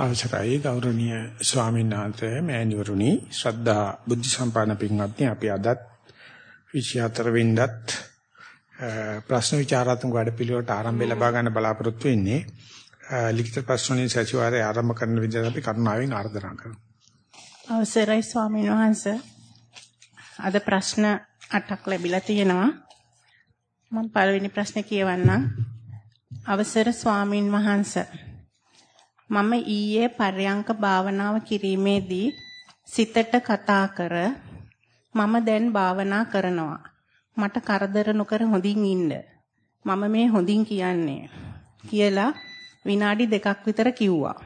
අවසරයි ගෞරවනීය ස්වාමීන් වහන්සේ මෑණිවරුනි. ශ්‍රද්ධා බුද්ධ සම්පන්න පින්වත්නි අපි අදත් 24 වෙනිදාත් ප්‍රශ්න විචාරාත්මක වැඩපිළිවෙලට ආරම්භය ලබා ගන්න බලාපොරොත්තු වෙන්නේ. ලිඛිත ප්‍රශ්න වලින් සතිವಾರයේ ආරම්භ කරන විදිහට අපි කරුණාවෙන් ආර්දනා කරමු. අවසරයි ස්වාමීන් වහන්සේ. අද ප්‍රශ්න 8ක් ලැබිලා තියෙනවා. මම පළවෙනි ප්‍රශ්නේ කියවන්නම්. අවසර ස්වාමින් වහන්සේ. මම ඊයේ පර්යංක භාවනාව කිරීමේදී සිතට කතා කර මම දැන් භාවනා කරනවා. මට කරදර නොකර හොඳින් ඉන්න. මම මේ හොඳින් කියන්නේ කියලා විනාඩි දෙකක් විතර කිව්වා.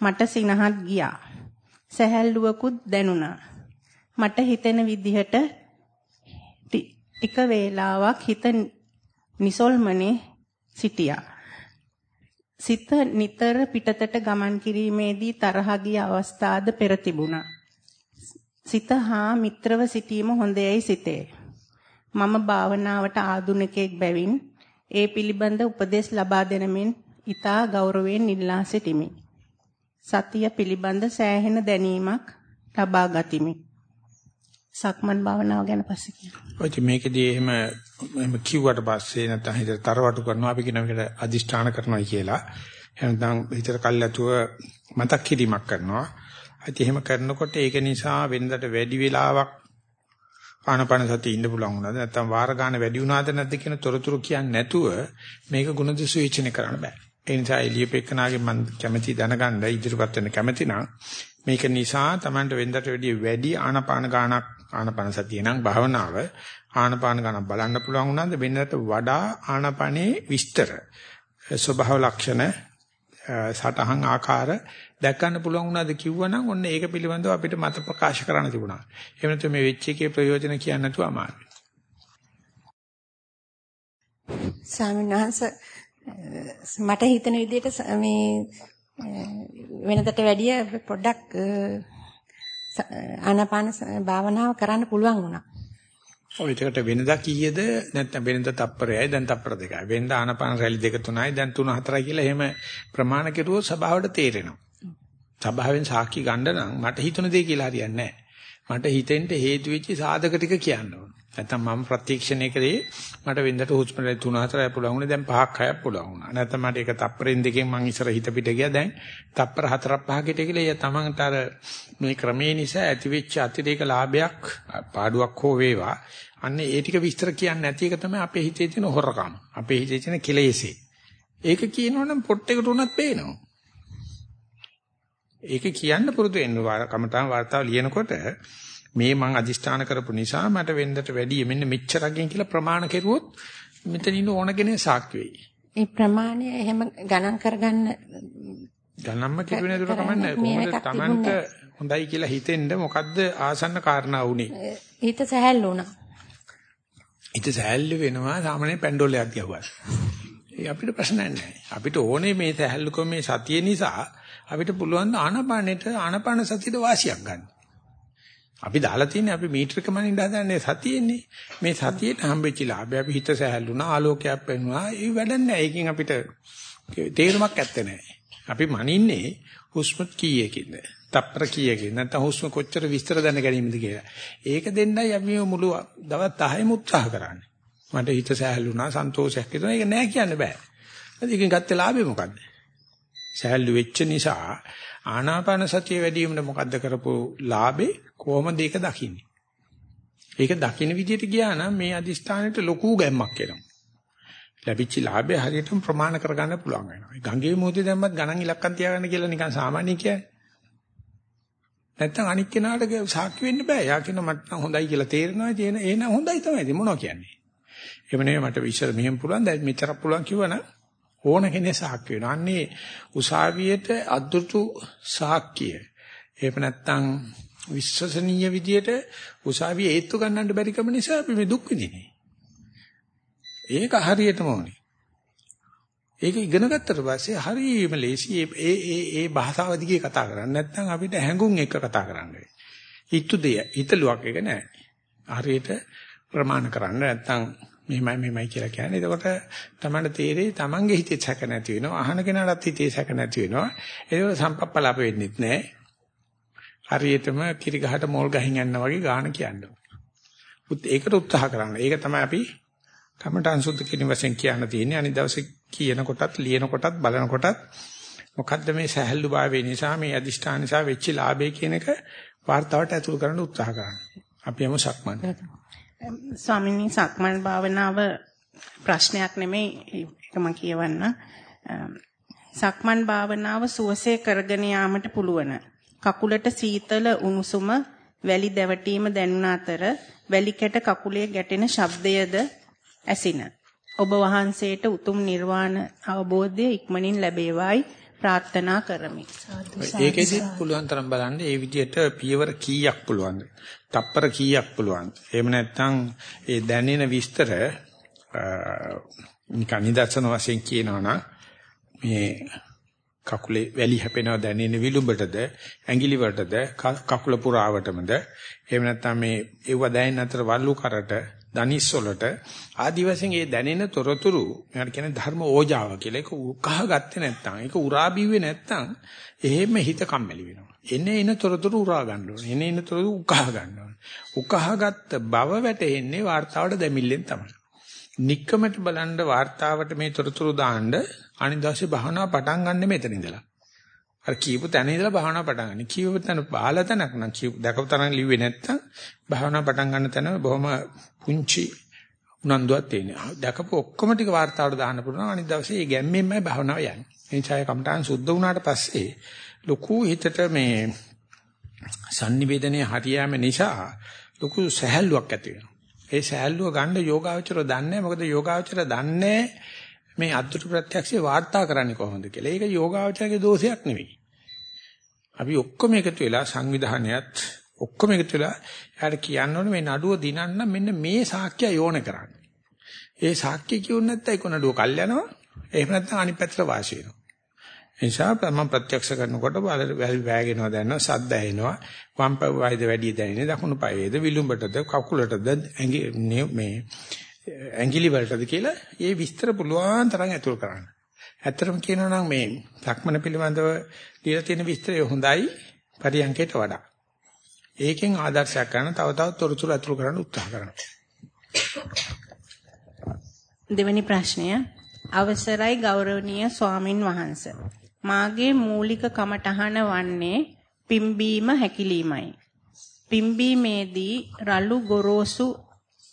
මට සිනහත් ගියා. සැහැල්ලුවකුත් දැනුණා. මට හිතෙන විදිහට ටික වේලාවක් හිත නිසල්මනේ සිටියා. සිත නිතර පිටතට ගමන් කිරීමේදී තරහ ගිය අවස්ථාද පෙර තිබුණා. සිත හා මිත්‍රව සිටීම හොඳයයි සිතේ. මම භාවනාවට ආධුනිකයෙක් බැවින් ඒ පිළිබඳ උපදෙස් ලබා දෙනමින් ඊතා ගෞරවයෙන් ඉල්ලා සිටිමි. සතිය පිළිබඳ සෑහෙන දැනීමක් ලබා ගතිමි. සක්මන් භාවනාව ගැන පස්සේ කියන්න. ඔය මේකදී එහෙම එහෙම කිව්වට පස්සේ නැත්නම් හිතට තරවටු කරනවා අපි කියන එකට අදිෂ්ඨාන කරනවා කියලා. එහෙනම් හිතට කල්ැතුව මතක් කිරීමක් කරනවා. ඒත් එහෙම කරනකොට ඒක නිසා වෙනදට වැඩි වෙලාවක් ආනපන සතිය ඉන්න පුළුවන් වුණාද නැත්නම් වාර ගන්න වැඩි වුණාද නැද්ද කියන තොරතුරු කියන්නේ නැතුව මේක ගුණදසු විචින කරන්න බෑ. ඒ නිසා එළියපෙකනාගේ මම කැමැති දැනගන්න ඉදිරිපත් වෙන කැමැති නම් මේක නිසා Tamanට වෙනදට වැඩි වැඩි ආනපාන ගානක් ආනපන සතිය නම් භාවනාව ආනපාන ගණන් බලන්න පුළුවන් වුණාද වෙනකට වඩා ආනපනේ විස්තර ස්වභාව ලක්ෂණ සටහන් ආකාර දැක් ගන්න පුළුවන් වුණාද කිව්වනම් ඔන්න ඒක පිළිබඳව අපිට මත ප්‍රකාශ කරන්න තිබුණා. එහෙම නැත්නම් මේ වෙච්ච එකේ ප්‍රයෝජන කියන්න නැතුව අමාරුයි. ස්වාමීන් මට හිතෙන විදිහට මේ වෙනදට වැඩිය පොඩ්ඩක් ආනාපාන භාවනාව කරන්න පුළුවන් වුණා. ඔය ඒකට වෙනදා කීයද නැත්නම් වෙනදා තප්පරයයි දැන් තප්පර දෙකයි. වෙනදා ආනාපාන රැලි දෙක තුනයි දැන් තුන හතරයි කියලා එහෙම ප්‍රමාණ කෙරුවොත් සභාවට තේරෙනවා. සභාවෙන් සාක්ෂි ගන්න නම් මට හිතුන දේ කියලා හරියන්නේ නැහැ. මට හිතෙන්න හේතු වෙච්ච සාධක ටික කියන්න ඕන. නැත්නම් මම ප්‍රතික්ෂේපණය කරේ මට වෙන්දට හුස්ම රැලි 3 4යි පුළුවන් උනේ දැන් 5ක් 6ක් පුළුවන් වුණා. නැත්නම් මට ඒක තප්පරෙන් දෙකෙන් මං ඉස්සර හිත පිට ගියා දැන් තප්පර 4ක් 5කට කියලා එයා තමන්ට අර මේ ක්‍රමේ නිසා ඇතිවෙච්ච අතිරේක ලාභයක් පාඩුවක් හෝ වේවා. අන්න ඒ ටික විස්තර කියන්නේ නැති එක තමයි අපේ හිතේ තියෙන හොරකම. අපේ හිතේ තියෙන කෙලෙසේ. ඒක කියනවනම් පොට් එකට උනත් පේනවා. ඒක කියන්න පුරුදු වෙන්න කමටහන් වර්තාව ලියනකොට මේ මං අදිෂ්ඨාන කරපු නිසා මට වෙන්නට වැඩි මෙන්න මෙච්චරකින් කියලා ප්‍රමාණ කෙරුවොත් මෙතන ඉන්න ඕන කෙනේ සාක්ෂි වෙයි. ඒ ප්‍රමාණය එහෙම ගණන් කරගන්න ගණන්ම කිව්වේ නේද කමන්නේ කොහොමද Tamanට හොඳයි කියලා හිතෙන්න මොකද්ද ආසන්න කාරණා වුනේ? හිත සැහැල්ලු වුණා. හිත සැහැල්ලු වෙනවා සාමාන්‍ය පැන්ඩෝලයක් ගැහුවා. ඒ අපිට ප්‍රශ්නයක් නැහැ. අපිට ඕනේ මේ සැහැල්ලුකම මේ සතිය නිසා අපිට පුළුවන් ආනපානෙට ආනපාන සතියට වාසියක් ගන්න. අපි දාලා තියෙන්නේ අපි මීටරක මනින්න හදන්නේ සතියෙන්නේ. මේ සතියට හම්බෙච්ච ලාභය අපි හිත සැහැල්ලුණා ආලෝකයක් පෙන්වනවා. ඒ වැඩක් නැහැ. ඒකෙන් අපිට තේරුමක් ඇත්තේ නැහැ. අපි මනින්නේ හුස්ම කීයකින්ද? තප්පර කීයකින්ද? නැත්නම් හුස්ම කොච්චර විස්තර දැන ගැනීමද කියලා. ඒක දෙන්නයි අපි මුළු දවස් 10ම උත්සාහ කරන්නේ. මට හිත සැහැල්ලුණා සන්තෝෂයක් හිතුණා. ඒක නෑ කියන්න බෑ. ඒකෙන් ගත්තේ ලාභය මොකද්ද? සැහැල්ලු වෙච්ච නිසා ආනාපාන සතිය වැඩි වීමට මොකද්ද කරපු ලාභේ කොහොමද ඒක දකින්නේ? ඒක දකින්න විදිහට ගියා නම් මේ අදිස්ථානෙට ලොකු ගැම්මක් එනවා. ලැබිච්ච ලාභය හරියටම ප්‍රමාණ කරගන්න පුළුවන් වෙනවා. ගංගේ මොහොතේ දැම්මත් ගණන් ඉලක්කම් තියාගන්න කියලා නිකන් සාමාන්‍ය කියන්නේ. නැත්තම් අනික් කෙනාට සාක්ෂි වෙන්න බෑ. යා කියන මට නම් හොඳයි කියලා තේරෙනවා. තියෙන එහෙනම් හොඳයි තමයි. ඉතින් මොනවා කියන්නේ? එහෙම නෙවෙයි මට ඉස්සර මෙහෙම පුළුවන් දැන් මෙච්චරක් පුළුවන් කිව්වනම් ඕන කෙනෙක් සාක්ෂි වෙනවා. අන්නේ උසාවියට අද්දුටු සාක්ෂිය. එහෙම නැත්තම් විශ්වසනීය විදියට උසාවිය ඒත්තු ගන්නන්න බැරි කම නිසා අපි මේ දුක් විඳිනේ. ඒක හරියටම ඕනේ. ඒක ඉගෙන ගත්තට පස්සේ හරියම ලේසි ඒ ඒ ඒ භාෂාව දිගේ කතා කරන්නේ නැත්නම් අපිට හැඟුම් එක කතා කරන්න වෙයි. හිතු දෙය හිතලුවක් එක නෑ. හරියට ප්‍රමාණ කරන්න නැත්නම් මෙහෙමයි මෙහෙමයි කියලා කියන්නේ. එතකොට තමයි තේරෙයි තමන්ගේ හිතේ සැක නැති වෙනවා. අහන කෙනාටත් හිතේ සැක නැති වෙනවා. ඒක සම්පප්පලාප වෙන්නෙත් නැහැ. හරියටම කිරි ගහට මෝල් ගහින් යනවා වගේ ගාන කියන්නේ. උත් ඒකට උත්සාහ කරන්න. ඒක තමයි අපි කමටන් සුද්ධ කිරීම වශයෙන් කියන්න තියෙන්නේ. අනිත් දවසේ කියනකොටත් ලියනකොටත් බලනකොටත් මොකද්ද මේ සැහැල්ලු භාවය නිසා මේ අදිෂ්ඨාන නිසා වෙච්ච ලාභය කියන එක වார்த்தාවට ඇතුල් කරන්න උත්සාහ කරනවා. අපි යමු සක්මන්. ස්වාමීනි සක්මන් භාවනාව ප්‍රශ්නයක් නෙමෙයි ඒක මම කියවන්න. සක්මන් භාවනාව සුවසේ කරගෙන යාමට පුළුවන්. කකුලට සීතල උණුසුම වැලි දැවටීම දැනුන අතර වැලි කැට කකුලේ ගැටෙන ශබ්දයද ඇසින. ඔබ වහන්සේට උතුම් නිර්වාණ අවබෝධය ඉක්මනින් ලැබේවායි ප්‍රාර්ථනා කරමි. ඒකෙදි පුළුවන් තරම් බලන්න ඒ විදිහට පියවර කීයක් පුළුවන්ද? තප්පර කීයක් පුළුවන්ද? එහෙම නැත්නම් ඒ දැනෙන විස්තර නිකන් නිදර්ශන වශයෙන් කියනවා නම් මේ කකුලේ වැලි හැපෙනවා දැනෙන විලුඹටද ඇඟිලි වලටද කකුල පුරාවටමද එහෙම නැත්නම් මේ ඒව දැනෙන අතර වල්ලු කරට දනිස් වලට ආදි වශයෙන් ඒ දැනෙන තොරතුරු මට කියන්නේ ධර්ම ඕජාව කියලා. ඒක උකහා ගත්තේ නැත්නම් ඒක උරා බිව්වේ නැත්නම් එහෙම හිත කම්මැලි වෙනවා. එන එන තොරතුරු උරා ගන්න ඕනේ. එන එන තොරතුරු උකහා ගන්න ඕනේ. උකහා ගත්ත බව වැටෙන්නේ වார்த்தාවට දෙමිල්ලෙන් තමයි. নিকකමට බලන්න වார்த்தාවට මේ තොරතුරු දාන්න අනිදාසේ භාවනා පටන් ගන්න මෙතන ඉඳලා. අර කියපු තැන ඉඳලා භාවනා පටන් ගන්න. කියපු තැන බාලා තැනක් නම් කියපු දැකපු තැන ලිව්වේ නැත්තම් භාවනා පටන් ගන්න තැන බොහොම පුංචි උනන්දුවක් තියෙනවා. දැකපු ඔක්කොම ටික වார்த்தාවට දාන්න පුළුවන්. අනිත් දවසේ ඒ ගැම්මෙන්මයි භාවනාව යන්නේ. එනිසා කම්ටාන් සුද්ධ වුණාට පස්සේ ලොකු හිතට මේ sannivedanaye හරියෑම නිසා ලොකු සහැල්ලුවක් ඇති වෙනවා. ඒ සහැල්ලුව ගන්න යෝගාවචර දන්නේ මොකද යෝගාවචර දන්නේ මේ අද්දුට ප්‍රත්‍යක්ෂේ වාර්තා කරන්නේ කොහොමද කියලා. ඒක යෝගාවචරගේ දෝෂයක් නෙවෙයි. අපි ඔක්කොම එකතු වෙලා සංවිධානයත් ඔක්කොම එකතු වෙලා එයාට කියන්න ඕනේ මේ නඩුව දිනන්න මෙන්න මේ සාක්ෂිය යෝන කරන්න. ඒ සාක්ෂිය කියුනේ නැත්නම් ඒක නඩුව කල් යනවා. එහෙම නැත්නම් අනිත් පැත්තට වාසි වෙනවා. ඒ නිසා මම ප්‍රත්‍යක්ෂ කරනකොට වැල් වෑගෙනවා දැනනවා සද්ද ඇහෙනවා වම් පයද වැඩි දැනෙන්නේ දකුණු පයේද විලුඹටද කකුලටද මේ ඇඟිලි වලටද කියලා ඒ විස්තර පුළුවන් තරම් ඇතුල් කරන්න. ඇත්තටම කියනවා නම් මේ ලක්මන පිළිබඳව ලියලා තියෙන විස්තරය හොඳයි පරියන්කයට වඩා. ඒකෙන් ආදර්ශයක් ගන්න තව තවත් තොරතුරු ඇතුල් කරන්න උත්සාහ කරනවා. දෙවෙනි ප්‍රශ්නය අවසරයි ගෞරවනීය ස්වාමින් වහන්සේ. මාගේ මූලික කමටහන වන්නේ පිම්බීම හැකිලීමයි. පිම්බීමේදී රළු ගොරෝසු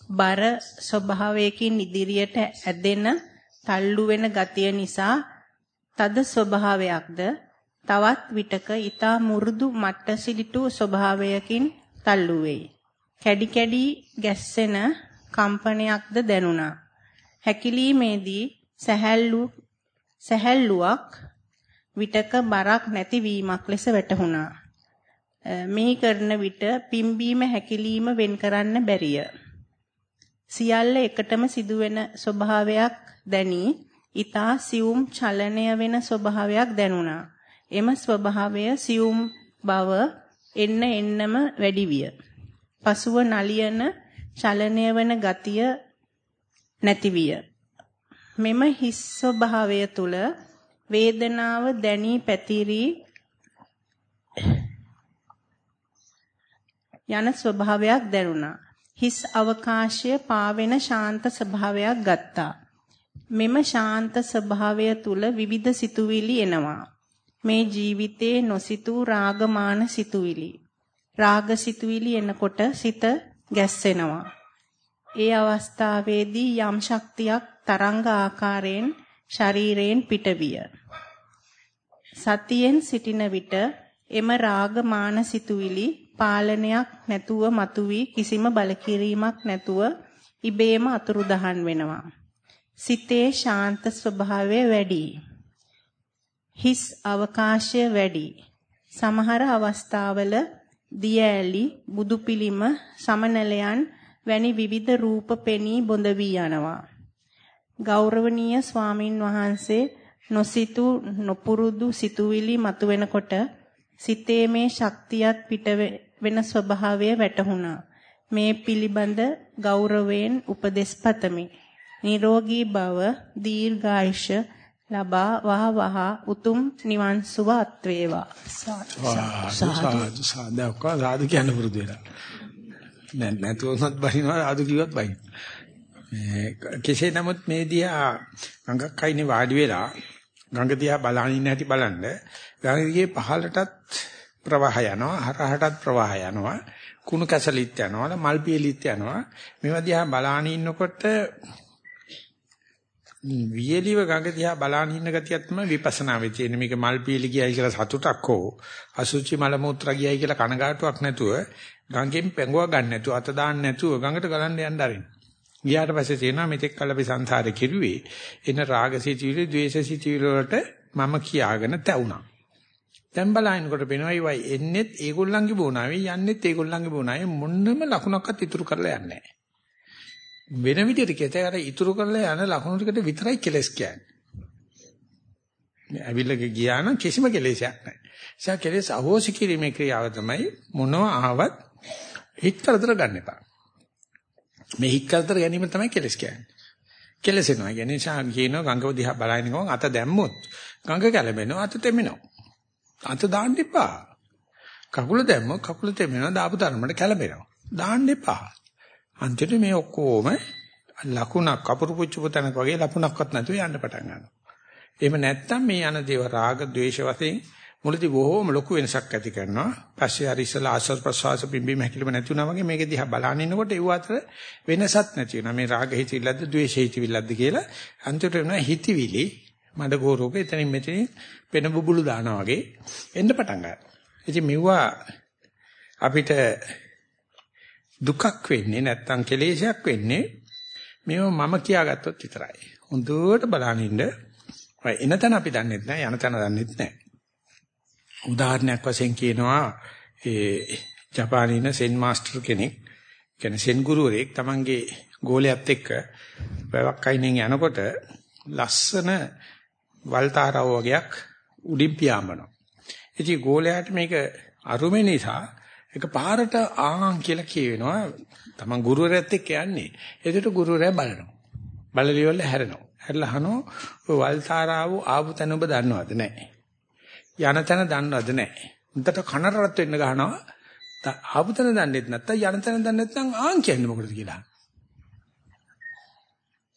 බර ස්වභාවයකින් ඉදිරියට ඇදෙන තල්ලු වෙන ගතිය නිසා තද ස්වභාවයක්ද තවත් විටක ඊතා මුරුදු මට්ටසිලිටු ස්වභාවයකින් තල්ලු වෙයි. කැඩි කැඩි ගැස්සෙන කම්පනයක්ද දැනුණා. හැකිලීමේදී සැහැල්ලු සැහැල්ලුවක් විටක බරක් නැති වීමක් ලෙස වැටහුණා. මෙහි කරන විට පිම්බීම හැකිලීම වෙන් කරන්න බැරිය. සියල්ල එකටම සිදුවෙන ස්වභාවයක් දැනි ඊතා සියුම් චලනය වෙන ස්වභාවයක් දැනුණා. එම ස්වභාවය සියුම් බව එන්න එන්නම වැඩි විය. පසුව නලියන චලනය වන ගතිය නැති විය. මෙම හිස් ස්වභාවය තුල වේදනාව දැනී පැතිරි යන ස්වභාවයක් දැනුණා. හිස් අවකාශය පාවෙන ශාන්ත ස්වභාවයක් ගත්තා. මෙම ශාන්ත ස්වභාවය තුල විවිධ සිතුවිලි එනවා. මේ ජීවිතේ නොසිතූ රාගමාන සිතුවිලි. රාග සිතුවිලි එනකොට සිත ගැස්සෙනවා. ඒ අවස්ථාවේදී යම් ශක්තියක් තරංග ආකාරයෙන් ශරීරයෙන් පිටවිය. සතියෙන් සිටින විට එම රාගමාන සිතුවිලි පාලනයක් නැතුව මතුවී කිසිම බලකිරීමක් නැතුව ඉබේම අතුරුදහන් වෙනවා. සිතේ ශාන්ත ස්වභාවය වැඩි. හිස් අවකාශය වැඩි. සමහර අවස්ථාවල දියඇලි බුදු පිළිම සමනලයන් වැනි විවිධ රූප පෙනී බොඳ වී යනවා. ගෞරවනීය ස්වාමින් වහන්සේ නොසිතු නොපුරුදු සිතුවිලි මතුවෙනකොට සිතේ මේ ශක්තියත් පිට වෙන ස්වභාවය වැටහුණා. මේ පිළිබඳ ගෞරවයෙන් උපදෙස් පතමි. නිරෝගී භව දීර්ඝායුෂ ලබා වහ වහ උතුම් නිවන් සුව අත් වේවා. සාදු සාදු සාදු කියන්න පුරුදු වෙලා. නෑ නැතුවවත් බහිනවා ආදු කිව්වත් බහින. මේ කෙසේ නමුත් මේ දිහා ගඟක් අයිනේ වාඩි වෙලා ගඟ දිහා බලන ඉන්න හැටි බලන්න ගඟේ පහළටත් ප්‍රවාහ යනවා හරහටත් ප්‍රවාහ යනවා කුණු කැසලිත් යනවා මල් පියලිත් යනවා මේවා දිහා බලාන ඉන්නකොට වියලිව ගඟ දිහා බලාන ඉන්න ගතියක් තමයි විපස්සනාවේ තියෙන මේක මල් පියලි ගියයි කියලා සතුටක් හෝ අසුචි මල මුත්‍රා ගියයි කියලා කනගාටුවක් නැතුව ගඟෙන් පැඟුව ගන්න නැතුව අත දාන්න නැතුව ගඟට ගලන්න යන්න ආරින්. ගියාට පස්සේ තියෙනවා මෙතෙක් කල අපි සංසාරේ කිරුවේ එන රාගසිතවිලි ද්වේෂසිතවිලි වලට මම කියාගෙන තැවුණා. දැන් බලහිනකොට පේනවා ඒවයි එන්නෙත් ඒගොල්ලන්ගේ බෝනාවේ යන්නෙත් ඒගොල්ලන්ගේ බෝනාවේ මොන්නම ලකුණක්වත් ඉතුරු කරලා යන්නේ නැහැ. වෙන විදිහට කියතේ අර ඉතුරු කරලා යන ලකුණු ටිකට විතරයි කෙලස් කියන්නේ. මේ අවිල්ලක ගියා නම් කිසිම කෙලෙසයක් නැහැ. ඒ කෙලෙස් අහෝසි කිරීමේ ක්‍රියාව තමයි මොනවා ආවත් හිත කරදර ගන්න එපා. මේ හිත කරදර ගැනීම තමයි කෙලස් කියන්නේ. කෙලසෙනවා. කියන්නේ ශා කියනවා ගංගව දිහා බලන ගමන් අත දැම්මොත් ගංග කැළඹෙනවා අත තෙමෙනවා. අත දාන්න එපා. කකුල දැම්ම කකුල තෙමෙනවා දාපු තරමට කැළඹෙනවා. දාන්න එපා. අන්තිමට මේ ඔක්කොම ලකුණක් කපුරු පුච්චපු තැනක වගේ ලකුණක්වත් නැතුව යන්න පටන් ගන්නවා. එහෙම නැත්නම් මේ යන දේව රාග, ద్వේෂ වශයෙන් මුලදී බොහෝම ලොකු වෙනසක් ඇති කරනවා. පස්සේ හරි ඉස්සලා ආශ්‍රව ප්‍රසවාස පිම්බීම හැකිලිම නැති වුණා වගේ මේක දිහා බලන ඉන්නකොට ඒව අතර වෙනසක් නැති වෙනවා. මේ රාග හිතිවිල්ලක්ද, ద్వේෂ හිතිවිල්ලක්ද කියලා අන්තිමට වෙනවා හිතිවිලි මඩ ගෝරෝක එතනින් මෙතනින් පෙන බුබුලු දානවා වගේ එන්න පටන් ගන්නවා. ඉතින් මෙවුවා අපිට දුකක් වෙන්නේ නැත්තම් කෙලෙසයක් වෙන්නේ මේව මම කියාගත්තොත් විතරයි. හොඳට බලන ඉන්න. එන තැන අපි දන්නෙත් නැහැ යන තැන දන්නෙත් නැහැ. උදාහරණයක් වශයෙන් කියනවා ඒ ජපානීන සෙන් මාස්ටර් කෙනෙක් කියන්නේ සෙන් ගුරුවරයෙක් තමන්ගේ ගෝලයාත් එක්ක වැවක් අයිනෙන් යනකොට ලස්සන වල්තාරව වගේක් උඩින් පියාඹනවා. ඉතින් ගෝලයාට මේක අරුමේ නිසා ඒක පාරට ආන් කියලා කියවෙනවා. තමන් ගුරුවරයාත් එක්ක යන්නේ. එතකොට ගුරුවරයා බලනවා. බලලිවල හැරෙනවා. හැරලා අහනවා ඔය වල්තාරාව ආපු තැන ඔබ දන්නවද නැහැ. යන තැන දන්නවද නැහැ. උන්ට කනරත් වෙන්න ගහනවා. ආපු තැන දන්නෙත් නැත්තම් යන තැන දන්නේ නැත්නම් ආන් කියන්නේ මොකටද කියලා.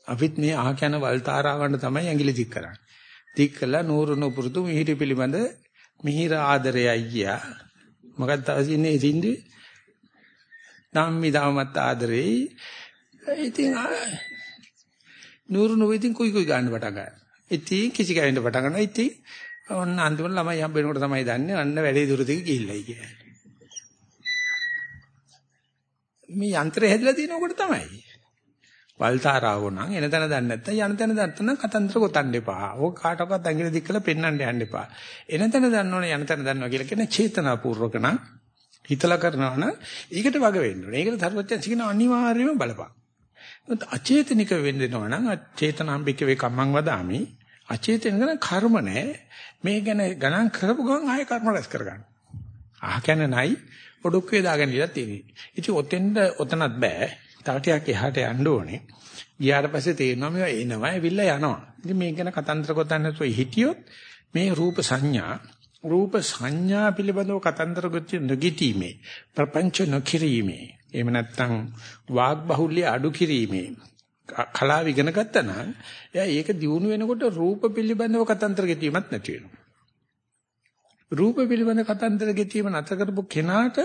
අපිත් මේ අහ කියන වල්තාරාවන්ට තමයි ඇඟිලි දික් කරන්නේ. දික් කළා නూరు නුපුරුදු මිහිරි පිළිබඳ මිහිර ආදරය අයියා. මොකක්ද තවසින්නේ සින්දුවේ? ධම්මි ධමත් ආදරේ. ඉතින් නూరు නුව ඉතින් කුයි කුයි ගන්න පටන් ගන්නවා. ඉතින් කිසි කෙනෙක් පටන් ගන්නවා. ඉතින් ඔන්න අන්තිමට ළමයි හම්බෙනකොට තමයි දන්නේ අන්න වැඩේ දුර දිග ගිහිල්ලයි කියන්නේ. මේ යන්ත්‍රය හැදලා තියෙනකොට තමයි. වල්තාරාව නම් එන තැන දන්නේ නැත්නම් යන තැන දන්න කතන්දර ගොතන්න එපා. ඕක කාටවත් ඇඟිලි දික් කරලා පෙන්වන්න යන්න එපා. එන තැන දන්නවනේ යන තැන දන්නවා කියලා කියන චේතනාපූර්වක නම් හිතලා කරනවා නම් ඒකට වග වෙන්න ඕනේ. ඒකට ධර්මචර්ය කියන අනිවාර්යයෙන්ම බලපන්. අචේතනික වෙන්න දෙනවා නම් චේතනාම්බික වේ කම්මං වදාමි. අචේතනික කර්ම නැහැ. මේ ගැන ගණන් කරපු ගමන් ආයෙ කර්ම රැස් කරගන්න. අහ කියන්නේ නයි ඔඩොක්කේ දාගෙන ඉලා තියෙන්නේ. ඉතින් ඔතෙන්ද ඔතනත් බෑ. තව ටිකක් එහාට යන්න ඕනේ. ගියාට පස්සේ තේරෙනවා මේවා එනවා ඇවිල්ලා යනවා. ඉතින් මේක ගැන කතන්දර ගොතන්න නැතුව හිටියොත් මේ රූප සංඥා රූප සංඥා පිළිබඳව කතන්දර ගොතී නොගිටීමේ ප්‍රපංච නොකිරීමේ එහෙම නැත්නම් වාග් බහුල්‍ය අඩු කිරීමේ කලාව ඉගෙන ගත්තා නම් එයා ඒක දියුණු වෙනකොට රූප පිළිබඳව කතන්දර ගෙතීමක් නැති වෙනවා. රූප පිළිබඳ කතන්දර ගෙතීම නැතර කරපු කෙනාට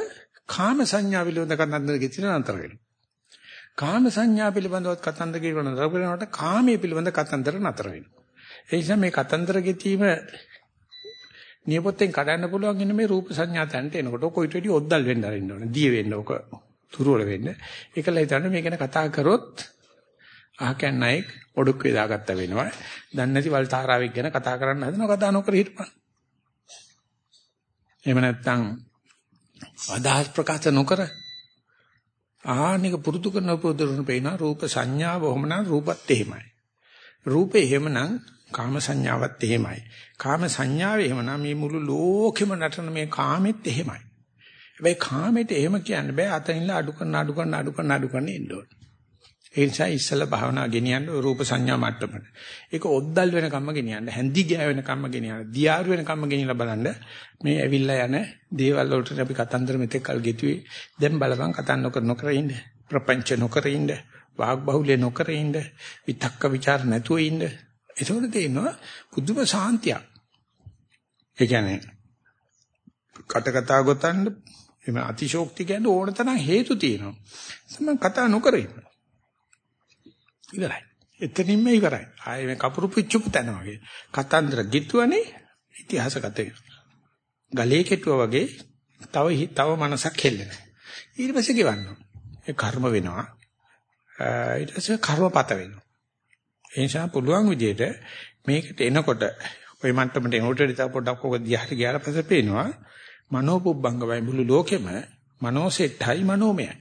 කාම සංඥා පිළිබඳ කතන්දර ගෙතීම නතර වෙනවා. කාම සංඥා පිළිබඳව කතන්දර කියනකොට නතර වෙනකොට කාමයේ පිළිබඳ කතන්දර නතර වෙනවා. ඒ නිසා මේ කතන්දර ගෙතීම නියපොත්තෙන් කඩන්න පුළුවන් ඉන්නේ මේ රූප සංඥා තැන්ට එනකොට කොයිට වැඩි ඔද්දල් වෙන්න අරින්න ඕනේ. දිය වෙන්න ඕක තුරුවල වෙන්න. ඒකලා හිතන්නේ මේ ගැන කතා කරොත් අහකන්නයි ඔඩොක් වේදාගත්ත වෙනවා. දන්නේ නැති වල් තාරාවෙක් ගැන කතා කරන්න හදනවා කතා නොකර හිටපන්. එහෙම නැත්නම් අදහස් ප්‍රකාශ නොකර ආනික පුරුදු කරන පුරුදුන පේන රූප සංඥාව ඔහමනම් රූපත් එහෙමයි. රූපේ එහෙමනම් කාම සංඥාවත් එහෙමයි. කාම සංඥාව එහෙමනම් මේ මුළු ලෝකෙම නටන මේ කාමෙත් එහෙමයි. හැබැයි කාමයට එහෙම කියන්න බෑ අතින්ලා අඩු කරන අඩු කරන අඩු කරන අඩු කරන ඉන්න ඕන. ඒ නිසා ඉස්සලා භාවනා ගෙනියන්න රූප සංඥා මට්ටමට. ඒක ඔද්දල් වෙනකම්ම ගෙනියන්න, හැන්දි ගෑ වෙනකම්ම ගෙනියන්න, දියාරු වෙනකම්ම ගෙනියලා බලන්න මේ ඇවිල්ලා යන දේවල් වලට අපි කතන්දර මෙතෙක් කල් ගෙතුවේ. දැන් බලපන් කතා නොකර නොකර ඉන්න. ප්‍රපංච නොකර ඉන්න. වාග් බහුල්‍ය නොකර ඉන්න. විතක්ක ਵਿਚාර නැතුව ඉන්න. ඒකෝට තේිනවා පුදුම සාන්තියක්. ඒ කියන්නේ කට කතා ගොතන්න එම අතිශෝක්ති කියන්නේ ඕන තරම් හේතු තියෙනවා. සම කතා නොකර ඉන්න. ඉවරයි. එතනින්ම ඉවරයි. ආයේ මේ කපුරු පිච්චුපු තැන වගේ. කතන්දර ගිතුවනේ ඉතිහාස කතේ. ගලේ කෙටුවා වගේ තව තව මනසක් හෙල්ලෙනවා. ඊට පස්සේ ගෙවන්නවා. ඒ කර්ම වෙනවා. ඊට පස්සේ කර්මපත වෙනවා. ඒ නිසා පුළුවන් විදිහට මේකට එනකොට ওই මට්ටමට එනකොට ඉතින් පොඩ්ඩක් ඔක දිහාට ගියාට පස්සේ පේනවා මනෝපුබ්බංගමයි මුළු ලෝකෙම මනෝසෙට්ටයි මනෝමයයි.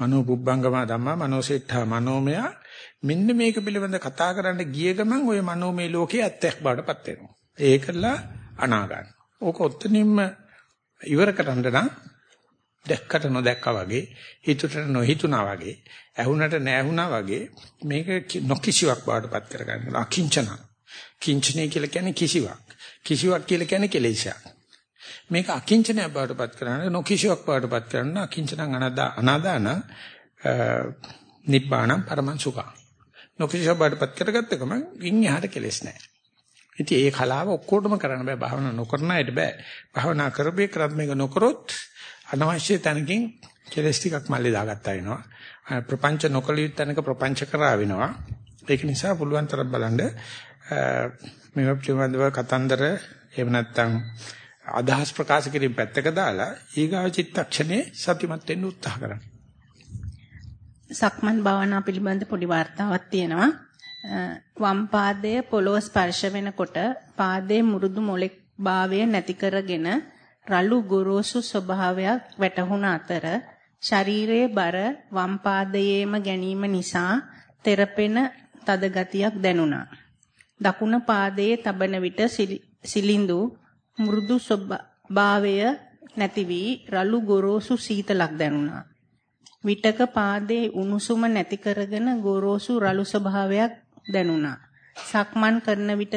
මනෝපුබ්බංගම ධම්මා මනෝසෙට්ටා මනෝමය. මෙන්න මේක පිළිබඳ කතා කරන්න ගිය ගමන් ওই මනෝමය ලෝකයේ ඇත්තක් බවටපත් වෙනවා. ඒකලා අනා ගන්න. ඕක ඔත්තනින්ම ඉවර කරන්න නම් දැක්කට නොදැක්කා වගේ හිතුට නොහිතුණා වගේ ඇහුණට නැහුණා වගේ මේක නොකිසිවක් බවටපත් කරගන්න අකිංචන කිංචනේ කියලා කියන්නේ කිසිවක්. කිසිවක් කියලා කියන්නේ කෙලෙසයක්. මේක අකිංචනයක් බවටපත් කරන්න නොකිසිවක් බවටපත් කරන්න අකිංචනං අනදා අනාදාන නිබ්බාණං පරමං සුඛං නොකිසිවක් බවටපත් කරගත්ත ගමන් ඉන් එහාට කෙලෙස් නැහැ ඉතින් ඒ කලාව ඔක්කොටම කරන්න බෑ භාවනා නොකරන අයට බෑ භාවනා කරපේ කරත් මේක නොකරොත් අනවශ්‍ය තැනකින් කෙලස් ටිකක් මල්ලේ දාගත්තා වෙනවා. ප්‍රපංච නොකල යුත්තනක ප්‍රපංච කරා වෙනවා. ඒක නිසා පුළුවන් තරම් බලන්න මේ පිළිබඳව කතන්දර එහෙම නැත්නම් අදහස් ප්‍රකාශ කිරීම පැත්තක දාලා ඊගාව චිත්තක්ෂණේ සතිමත් වෙන්න උත්සාහ කරන්න. සක්මන් භාවනා පිළිබඳ පොඩි වார்த்தාවක් තියෙනවා. වම් පාදයේ පොළොව ස්පර්ශ වෙනකොට පාදයේ මුරුදු මොලේ භාවය නැති කරගෙන රළු ගොරෝසු ස්වභාවයක් වැටහුණ අතර ශරීරයේ බර වම් පාදයේම ගැනීම නිසා තෙරපෙන තද ගතියක් දැනුණා. දකුණ පාදයේ තබන විට සිලින්දු මෘදු ස්වභාවය නැති වී රළු ගොරෝසු සීතලක් දැනුණා. විටක පාදයේ උණුසුම නැති කරගෙන ගොරෝසු රළු ස්වභාවයක් දැනුණා. සක්මන් කරන විට